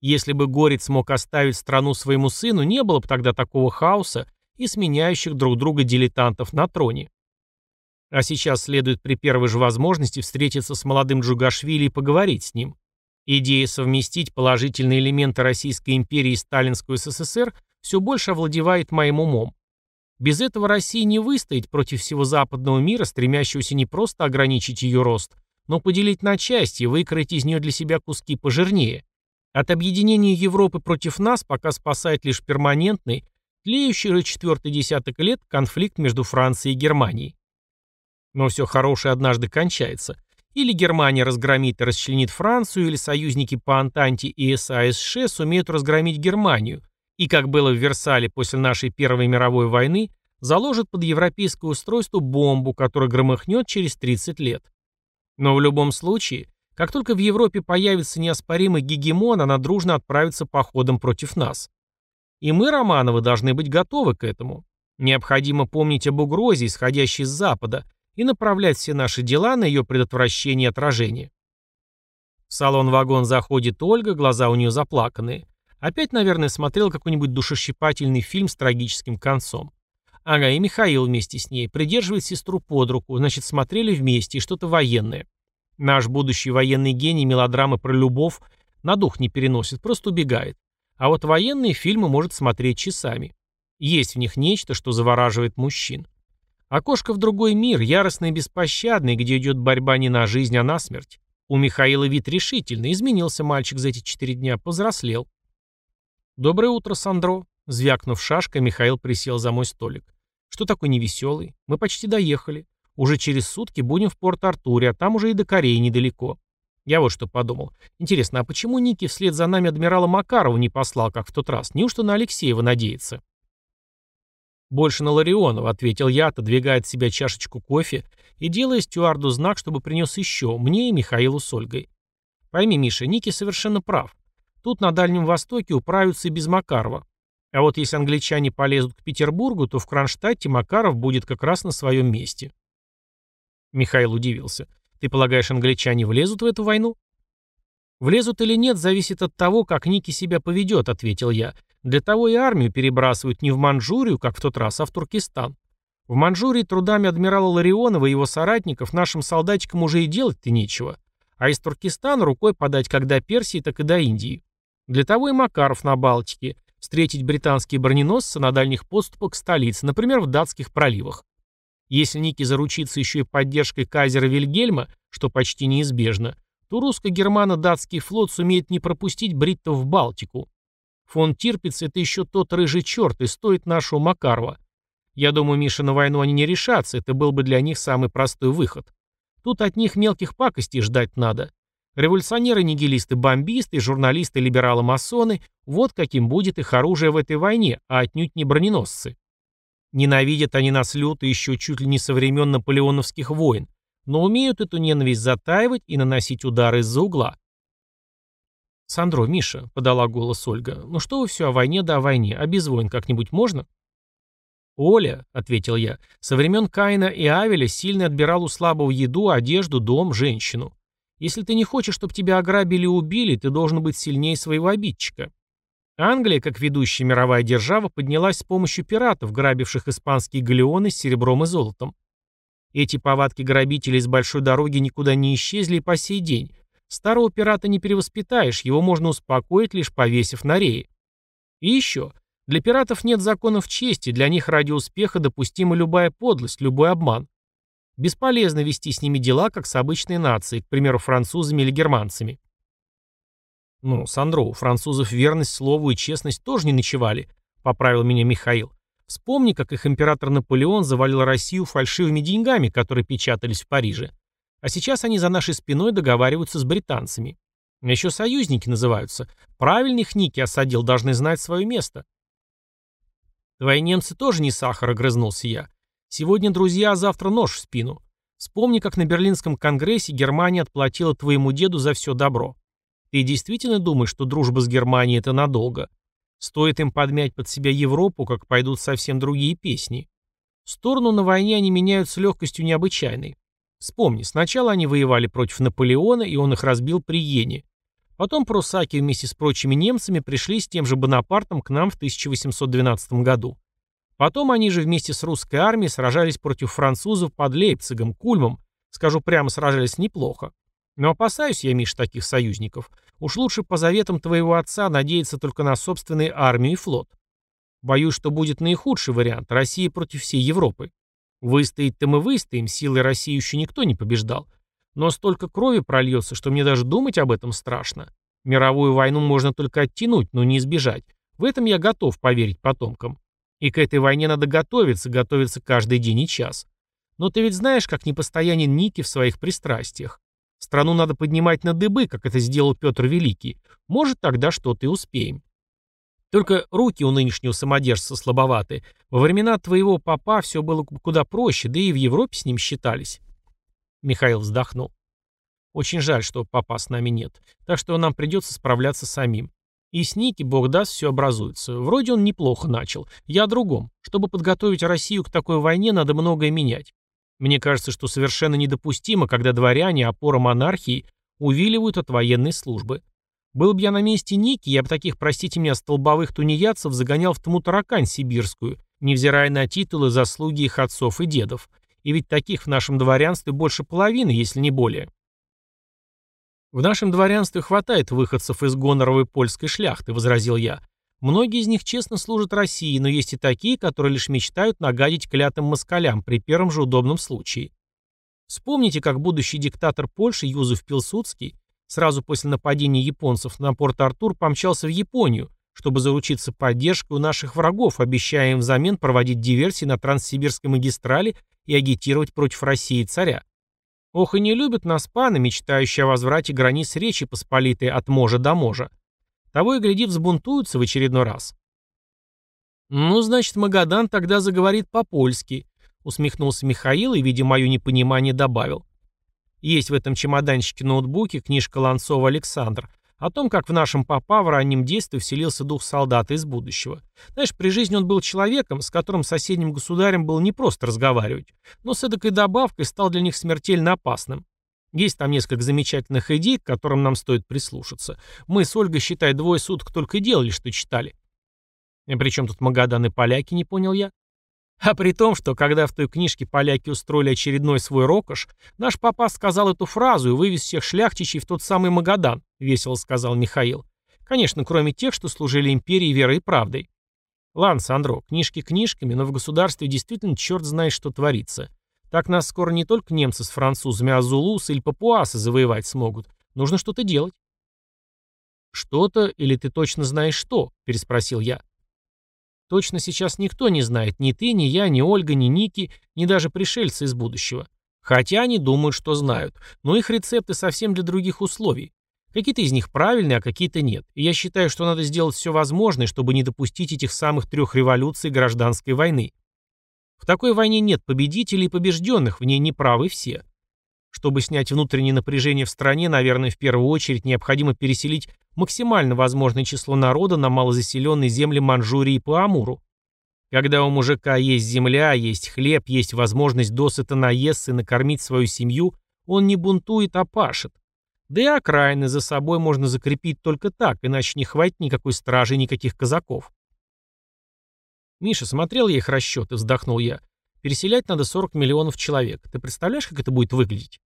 Если бы Горец смог оставить страну своему сыну, не было бы тогда такого хаоса и сменяющих друг друга дилетантов на троне. А сейчас следует при первой же возможности встретиться с молодым Джугашвили и поговорить с ним. Идея совместить положительные элементы Российской империи и Сталинскую СССР все больше овладевает моим умом. Без этого России не выстоять против всего западного мира, стремящегося не просто ограничить ее рост, но поделить на части и выкроить из нее для себя куски пожирнее. От объединения Европы против нас пока спасает лишь перманентный, тлеющий уже четвертый десяток лет конфликт между Францией и Германией. Но все хорошее однажды кончается. Или Германия разгромит и расчленит Францию, или союзники по Антанте и САСШ сумеют разгромить Германию, и, как было в Версале после нашей Первой мировой войны, заложит под европейское устройство бомбу, которая громыхнет через 30 лет. Но в любом случае, как только в Европе появится неоспоримый гегемон, она дружно отправится походом против нас. И мы, Романовы, должны быть готовы к этому. Необходимо помнить об угрозе, исходящей с Запада, и направлять все наши дела на ее предотвращение и отражение. В салон-вагон заходит Ольга, глаза у нее заплаканные. Опять, наверное, смотрел какой-нибудь душещипательный фильм с трагическим концом. Ага, и Михаил вместе с ней. Придерживает сестру под руку. Значит, смотрели вместе, и что-то военное. Наш будущий военный гений мелодрамы про любовь на дух не переносит, просто убегает. А вот военные фильмы может смотреть часами. Есть в них нечто, что завораживает мужчин. Окошко в другой мир, яростный и беспощадный, где идет борьба не на жизнь, а на смерть. У Михаила вид решительный, изменился мальчик за эти четыре дня, повзрослел. «Доброе утро, Сандро!» Звякнув шашкой, Михаил присел за мой столик. «Что такой невеселый? Мы почти доехали. Уже через сутки будем в Порт-Артуре, а там уже и до Кореи недалеко. Я вот что подумал. Интересно, а почему Ники вслед за нами адмирала Макарова не послал, как в тот раз? Неужто на Алексеева надеется?» «Больше на Ларионова», — ответил я, отодвигая от себя чашечку кофе и делая стюарду знак, чтобы принес еще, мне и Михаилу с Ольгой. «Пойми, Миша, Ники совершенно прав. Тут на Дальнем Востоке управятся и без Макарова. А вот если англичане полезут к Петербургу, то в Кронштадте Макаров будет как раз на своем месте. Михаил удивился. Ты полагаешь, англичане влезут в эту войну? Влезут или нет, зависит от того, как Ники себя поведет, ответил я. Для того и армию перебрасывают не в Манчжурию, как в тот раз, а в Туркестан. В Манчжурии трудами адмирала Ларионова и его соратников нашим солдатикам уже и делать-то нечего. А из Туркестана рукой подать как до Персии, так и до Индии. Для того и Макаров на Балтике, встретить британские броненосцы на дальних подступах к столице, например, в датских проливах. Если Ники заручится еще и поддержкой кайзера Вильгельма, что почти неизбежно, то русско-германо-датский флот сумеет не пропустить бриттов в Балтику. Фон Тирпиц — это еще тот рыжий черт и стоит нашего Макарова. Я думаю, Миша, на войну они не решатся, это был бы для них самый простой выход. Тут от них мелких пакостей ждать надо. Революционеры, нигилисты, бомбисты, журналисты, либералы-масоны – вот каким будет их оружие в этой войне, а отнюдь не броненосцы. Ненавидят они нас люто еще чуть ли не со времен наполеоновских войн, но умеют эту ненависть затаивать и наносить удары из-за угла. «Сандро, Миша», — подала голос Ольга, — «ну что вы все о войне да о войне, а без войн как-нибудь можно?» «Оля», — ответил я, — «со времен Каина и Авеля сильно отбирал у слабого еду, одежду, дом, женщину. Если ты не хочешь, чтобы тебя ограбили и убили, ты должен быть сильнее своего обидчика. Англия, как ведущая мировая держава, поднялась с помощью пиратов, грабивших испанские галеоны с серебром и золотом. Эти повадки грабителей с большой дороги никуда не исчезли и по сей день. Старого пирата не перевоспитаешь, его можно успокоить, лишь повесив на рее. И еще. Для пиратов нет законов чести, для них ради успеха допустима любая подлость, любой обман. Бесполезно вести с ними дела, как с обычной нацией, к примеру, французами или германцами. «Ну, Сандро, у французов верность слову и честность тоже не ночевали», — поправил меня Михаил. «Вспомни, как их император Наполеон завалил Россию фальшивыми деньгами, которые печатались в Париже. А сейчас они за нашей спиной договариваются с британцами. Еще союзники называются. Правильных ники осадил, должны знать свое место». «Твои немцы тоже не сахар», — огрызнулся я. «Сегодня друзья, а завтра нож в спину. Вспомни, как на Берлинском конгрессе Германия отплатила твоему деду за все добро. Ты действительно думаешь, что дружба с Германией — это надолго? Стоит им подмять под себя Европу, как пойдут совсем другие песни. Сторону на войне они меняют с легкостью необычайной. Вспомни, сначала они воевали против Наполеона, и он их разбил при Йене. Потом прусаки вместе с прочими немцами пришли с тем же Бонапартом к нам в 1812 году. Потом они же вместе с русской армией сражались против французов под Лейпцигом, Кульмом. Скажу прямо, сражались неплохо. Но опасаюсь я, Миш, таких союзников. Уж лучше по заветам твоего отца надеяться только на собственные армию и флот. Боюсь, что будет наихудший вариант – Россия против всей Европы. Выстоять-то мы выстоим, силой России еще никто не побеждал. Но столько крови прольется, что мне даже думать об этом страшно. Мировую войну можно только оттянуть, но не избежать. В этом я готов поверить потомкам. И к этой войне надо готовиться, готовиться каждый день и час. Но ты ведь знаешь, как непостоянен Ники в своих пристрастиях. Страну надо поднимать на дыбы, как это сделал Петр Великий. Может, тогда что-то и успеем. Только руки у нынешнего самодержца слабоваты. Во времена твоего папа все было куда проще, да и в Европе с ним считались. Михаил вздохнул. Очень жаль, что папа с нами нет. Так что нам придется справляться самим. И с Ники, бог даст, все образуется. Вроде он неплохо начал. Я о другом. Чтобы подготовить Россию к такой войне, надо многое менять. Мне кажется, что совершенно недопустимо, когда дворяне, опора монархии, увиливают от военной службы. Был бы я на месте Ники, я бы таких, простите меня, столбовых тунеядцев загонял в тму таракань сибирскую, невзирая на титулы, заслуги их отцов и дедов. И ведь таких в нашем дворянстве больше половины, если не более. «В нашем дворянстве хватает выходцев из гоноровой польской шляхты», — возразил я. «Многие из них честно служат России, но есть и такие, которые лишь мечтают нагадить клятым москалям при первом же удобном случае. Вспомните, как будущий диктатор Польши Юзеф Пилсудский сразу после нападения японцев на Порт-Артур помчался в Японию, чтобы заручиться поддержкой у наших врагов, обещая им взамен проводить диверсии на Транссибирской магистрали и агитировать против России царя. Ох и не любят нас паны, мечтающие о возврате границ Речи Посполитой от можа до можа. Того и глядит взбунтуются в очередной раз. «Ну, значит, Магадан тогда заговорит по-польски», — усмехнулся Михаил и, видя мое непонимание, добавил. «Есть в этом чемоданчике ноутбуке книжка Ланцова Александр о том, как в нашем папа в раннем детстве вселился дух солдата из будущего. Знаешь, при жизни он был человеком, с которым соседним государем было не просто разговаривать, но с эдакой добавкой стал для них смертельно опасным. Есть там несколько замечательных идей, к которым нам стоит прислушаться. Мы с Ольгой, считай, двое суток только и делали, что читали. И при чем тут Магадан и поляки, не понял я? А при том, что когда в той книжке поляки устроили очередной свой рокош, наш папа сказал эту фразу и вывез всех шляхтичей в тот самый Магадан, весело сказал Михаил. Конечно, кроме тех, что служили империи верой и правдой. Ладно, Сандро, книжки книжками, но в государстве действительно черт знает, что творится. Так нас скоро не только немцы с французами, а зулусы или папуасы завоевать смогут. Нужно что-то делать. «Что-то или ты точно знаешь что?» – переспросил я. Точно сейчас никто не знает, ни ты, ни я, ни Ольга, ни Ники, ни даже пришельцы из будущего. Хотя они думают, что знают, но их рецепты совсем для других условий. Какие-то из них правильные, а какие-то нет. И я считаю, что надо сделать все возможное, чтобы не допустить этих самых трех революций гражданской войны. В такой войне нет победителей и побежденных, в ней неправы все. Чтобы снять внутреннее напряжение в стране, наверное, в первую очередь необходимо переселить максимально возможное число народа на малозаселенные земли Манчжурии по Амуру. Когда у мужика есть земля, есть хлеб, есть возможность досыта наесться и накормить свою семью, он не бунтует, а пашет. Да и окраины за собой можно закрепить только так, иначе не хватит никакой стражи никаких казаков. Миша, смотрел я их расчеты, вздохнул я. Переселять надо 40 миллионов человек. Ты представляешь, как это будет выглядеть?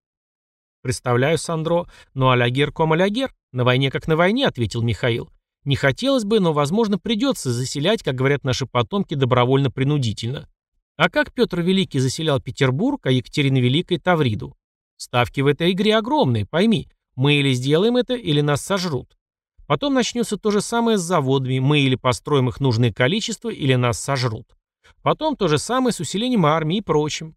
Представляю, Сандро, но алягер ком алягер. На войне как на войне, ответил Михаил. Не хотелось бы, но, возможно, придется заселять, как говорят наши потомки, добровольно-принудительно. А как Петр Великий заселял Петербург, а Екатерина Великая – Тавриду? Ставки в этой игре огромные, пойми. Мы или сделаем это, или нас сожрут. Потом начнется то же самое с заводами. Мы или построим их нужное количество, или нас сожрут. Потом то же самое с усилением армии и прочим.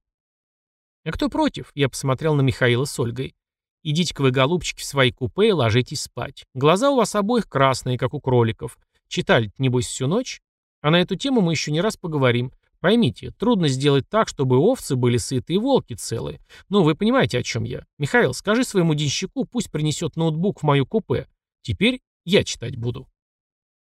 А кто против? Я посмотрел на Михаила с Ольгой. Идите-ка вы, голубчики, в свои купе и ложитесь спать. Глаза у вас обоих красные, как у кроликов. Читали небось, всю ночь? А на эту тему мы еще не раз поговорим. Поймите, трудно сделать так, чтобы овцы были сыты и волки целые. Ну, вы понимаете, о чем я. Михаил, скажи своему денщику, пусть принесет ноутбук в мою купе. Теперь я читать буду.